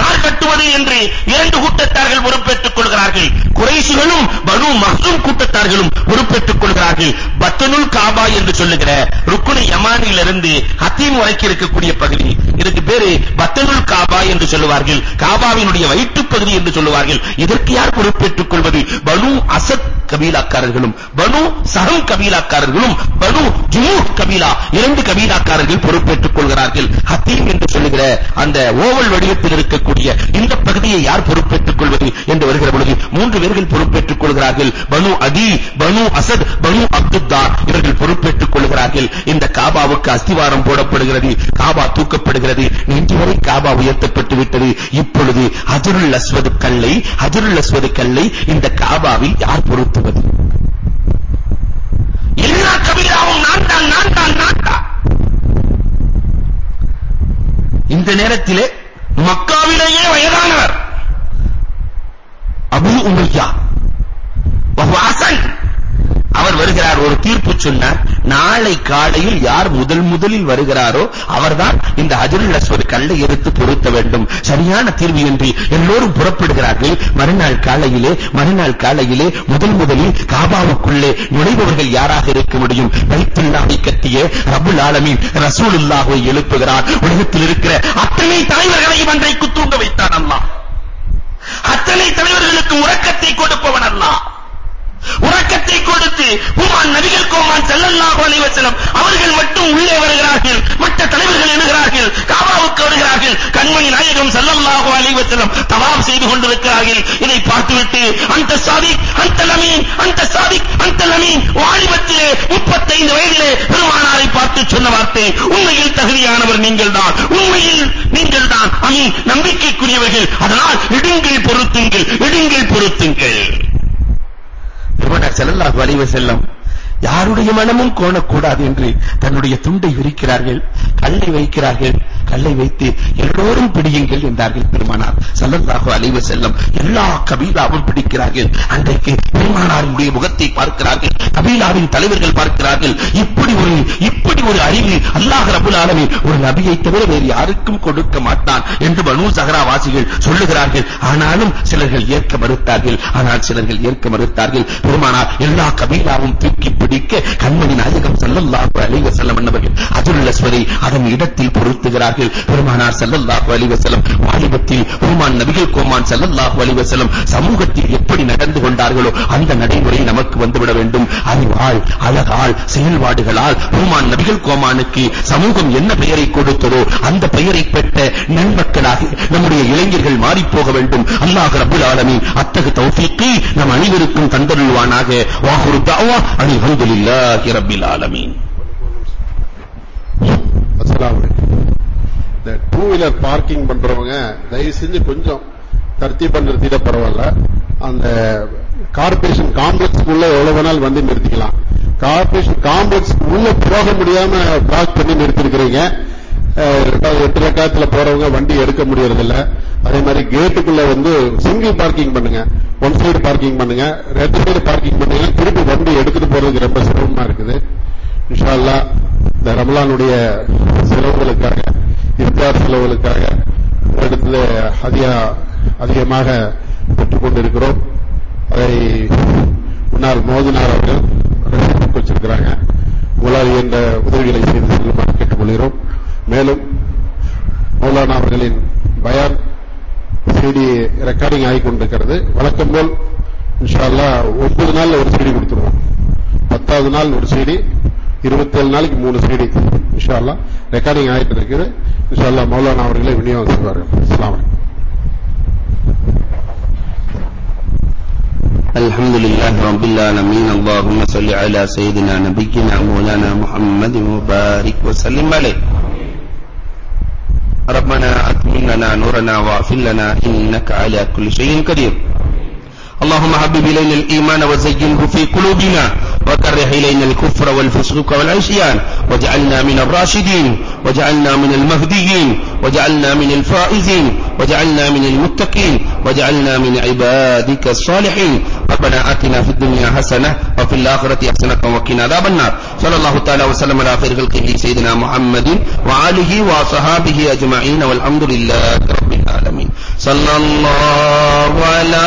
யார் கட்டுவது என்று இரண்டு கூட்டத்தார்கள் பொறுப்பேற்றுக் கொள்கிறார்கள். குறைஷிகளும் பனு மஹ்சூம் கூட்டத்தார்களும் பொறுப்பேற்றுக் கொள்கிறார்கள். பத்தனுல் காபா என்று சொல்லுகிற ருக்குனு யமானிலிருந்து ஹத்தீம் வரைக்கும் இருக்கக்கூடிய பகுதி. இதுக்கு பேரு பத்தனுல் காபா என்று சொல்லுவார்கள். காபாவினுடைய வயிற்றுப் பகுதி என்று சொல்லுவார்கள். இதற்கு யார் பொறுப்பேற்றுக் கொள்வது? பனு அசத் கபீலாக்காரர்களும் பனு சஹம் கபீலாக்காரர்களும் பனு ஜுமூஹ் கபீலா இரண்டு கபீலாக்காரர்கள் பொறுப்பேற்றுக் கொள்கிறார்கள். ஹத்தீம் என்று சொல்லுகிற அந்த ஓவல் வடிவத்தில் இருக்கக்கூடிய இருக்கக்கூடிய இந்த பகுதியை யார் பொறுப்பேற்றுக் கொள்வது என்று வருகிற பொழுது மூன்று பேர்கள் பொறுப்பேற்றுக் கொள்கிறார்கள். பனு அதி பனு அசத் பனு அப்துத்தார் இவர்கள் பொறுப்பேற்றுக் கொள்கிறார்கள். இந்த காபாவுக்கு அஸ்திவாரம் போடப்படுகிறது காபா தூக்கப்படுகிறது. இன்று வரை காபா உயர்த்தப்பட்டு விட்டது. இப்பொழுது ஹஜருல் அஸ்வது கல்லை ஹஜருல் அஸ்வது கல்லை இந்த காபாவில் யார் பொருத்துவது? எல்லா கபிலாவும் நான் தான் நான் தான் நான் தான். இந்த நேரத்திலே மக்காவிலேயே வயதானவர் அபு உமையா வஹ்வாசன் அவர் வருகிறார் ஒரு தீர்ப்பு சொன்னார் நாளை காலையில் யார் முதல் முதலில் வருகிறாரோ அவர்தான் இந்த ஹஜருல் அஸ்வத் கல்லை எடுத்து பொருத்த வேண்டும். சரியான தீர்வு என்று எல்லோரும் புறப்படுகிறார்கள். மறுநாள் காலையிலே மறுநாள் காலையிலே முதல் முதலில் காபாவுக்குள்ளே நுழைபவர்கள் யாராக இருக்க முடியும்? பைத்துல்லாஹை கட்டிய ரபுல் ஆலமீன் ரசூலுல்லாஹை எழுப்புகிறார். உலகத்தில் இருக்கிற அத்தனை தலைவர்களையும் அன்றைக்கு தூங்க வைத்தான் அல்லாஹ். அத்தனை தலைவர்களுக்கு உறக்கத்தை கொடுப்பவன் அல்லாஹ். உறக்கத்தை கொடுத்து உமான் நபிகள் கோமான் செல்லல்லாஹு அலைஹி வஸல்லம் அவர்கள் மட்டும் உள்ளே வருகிறார்கள் மற்ற தலைவர்கள் எழுகிறார்கள் காபாவுக்கு வருகிறார்கள் கண்மணி நாயகம் செல்லல்லாஹு அலைஹி வஸல்லம் தவாப் செய்து கொண்டிருக்கிறார்கள். இதை பார்த்துவிட்டு அந்த சாதிக் அந்த லமீன் அந்த சாதிக் அந்த லமீன் வாலிபத்திலே 35 வயதிலே பெருமானாரை பார்த்து சொன்ன வார்த்தை உண்மையில் தகுதியானவர் நீங்கள் தான் உண்மையில் நீங்கள் தான் அமீன். நம்பிக்கைக்குரியவர்கள் அதனால் இடுங்கள் பொருத்துங்கள் இடுங்கள் பொருத்துங்கள் பெருமானார் ஸல்லல்லாஹு அலைஹி வஸல்லம் யாருடைய மனமும் கோணக்கூடாது என்று தன்னுடைய துண்டை விரிக்கிறார்கள் கல்லை வைக்கிறார்கள் கல்லை வைத்து எல்லோரும் பிடியுங்கள் என்றார்கள் பெருமானார். ஸல்லல்லாஹு அலைஹி வஸல்லம் எல்லா கபீலாவும் பிடிக்கிறார்கள். அன்றைக்கு பெருமானாருடைய முகத்தை பார்க்கிறார்கள் கபீலாவின் தலைவர்கள் பார்க்கிறார்கள். இப்படி ஒரு இப்படி ஒரு அறிவு அல்லாஹ் ரப்பல் ஆலமீன் ஒரு நபியை தவிர வேறு யாருக்கும் கொடுக்க மாட்டான் என்று பனூ சஹரா வாசிகள் சொல்லுகிறார்கள். ஆனாலும் சிலர்கள் ஏற்க மறுத்தார்கள். ஆனால் சிலர்கள் ஏற்க மறுத்தார்கள். பெருமானார் எல்லா கபீலாவும் தூக்கி பிடிக்க கண்மணி நாயகம் ஸல்லல்லாஹு அலைஹி வஸல்லம் அன்னவர்கள் அதுல்ல சுவரை அதன் இடத்தில் பொருத்துகிறார்கள். பெருமானார் ஸல்லல்லாஹு அலைஹி வஸல்லம் வாலிபத்தில் பெருமான் நபிகள் கோமான் ஸல்லல்லாஹு அலைஹி வஸல்லம் சமூகத்தில் எப்படி நடந்து கொண்டார்களோ அந்த நடைமுறை நமக்கு வந்துவிட வேண்டும். அறிவால் அழகால் செயல்பாடுகளால் பெருமான் நபிகள் கோமானுக்கு சமூகம் என்ன பெயரை கொடுத்ததோ அந்த பெயரை பெற்ற நன்மக்களாக நம்முடைய இளைஞர்கள் மாறி போக வேண்டும். அல்லாஹ் ரப்பல் ஆலமீன் அத்தகு தௌஃபீக்கை நம் அனைவருக்கும் தந்தருள்வானாக. வாஹுரு தாவா அணி ரப்பில் ஆலமீன். அஸ்ஸலாமு அலைக்கும். இந்த டூ வீலர் பார்க்கிங் பண்றவங்க தயவு செஞ்சு கொஞ்சம் தர்த்தீபா நிறுத்திட பரவாயில்ல. அந்த கார்பரேஷன் காம்ப்ளெக்ஸ் உள்ள எவ்வளவு வேணாலும் வந்து நிறுத்திக்கலாம். கார்பரேஷன் காம்ப்ளெக்ஸ் உள்ள போக முடியாம பிளாக் பண்ணி நிறுத்திருக்கிறீங்க. ரெண்டாவது எட்டு ரக்காத்துல போறவங்க வண்டி எடுக்க முடியறது இல்ல அதே மாதிரி கேட்டுக்குள்ள வந்து சிங்கிள் பார்க்கிங் பண்ணுங்க. ஒன் சைடு பார்க்கிங் பண்ணுங்க. ரெண்டு சைடு பார்க்கிங் பண்ணுங்க திருப்பி வண்டி எடுத்துட்டு போறதுக்கு ரொம்ப சிரமமா இருக்குது. இன்ஷால்லா அல்லாஹ் இந்த ரமலானுடைய செலவுகளுக்காக இஃப்தார் செலவுகளுக்காக இடத்துல அதிக அதிகமாக பெற்றுக் கொண்டிருக்கிறோம் அதை முன்னாள் மோதினார் அவர்கள் வச்சிருக்கிறாங்க உங்களால் என்ற உதவிகளை செய்து செல்லுமாறு கேட்டுக்கொள்கிறோம். மேலும் மௌலானா அவர்களின் பயான் சிடி ரெக்கார்டிங் ஆகி கொண்டிருக்கிறது வழக்கம் போல் இன்ஷா அல்லாஹ் ஒன்பது நாள்ல ஒரு சிடி கொடுத்துருவோம் பத்தாவது நாள் ஒரு சிடி இருபத்தேழு நாளைக்கு மூணு சிடி இன்ஷா அல்லாஹ் ரெக்கார்டிங் ஆகிட்டு இருக்குது இன்ஷா அல்லாஹ் மௌலானா அவர்களே விநியோகம் செய்வார்கள் அஸ்ஸலாமு அலைக்கும் الحمد لله رب العالمين اللهم صل على سيدنا نبينا مولانا محمد وبارك وسلم عليه ربنا أتمن لنا نورنا واغفر لنا إنك على كل شيء قدير. اللهم حبب إلينا الإيمان وزينه في قلوبنا وكره إلينا الكفر والفسوق والعصيان واجعلنا من الراشدين واجعلنا من المهديين واجعلنا من الفائزين واجعلنا من المتقين واجعلنا من عبادك الصالحين ربنا آتنا في الدنيا حسنة وفي الآخرة حسنة وقنا عذاب النار صلى الله تعالى وسلم على خير خلقه سيدنا محمد وآله وصحابه أجمعين والحمد لله رب العالمين صلى الله على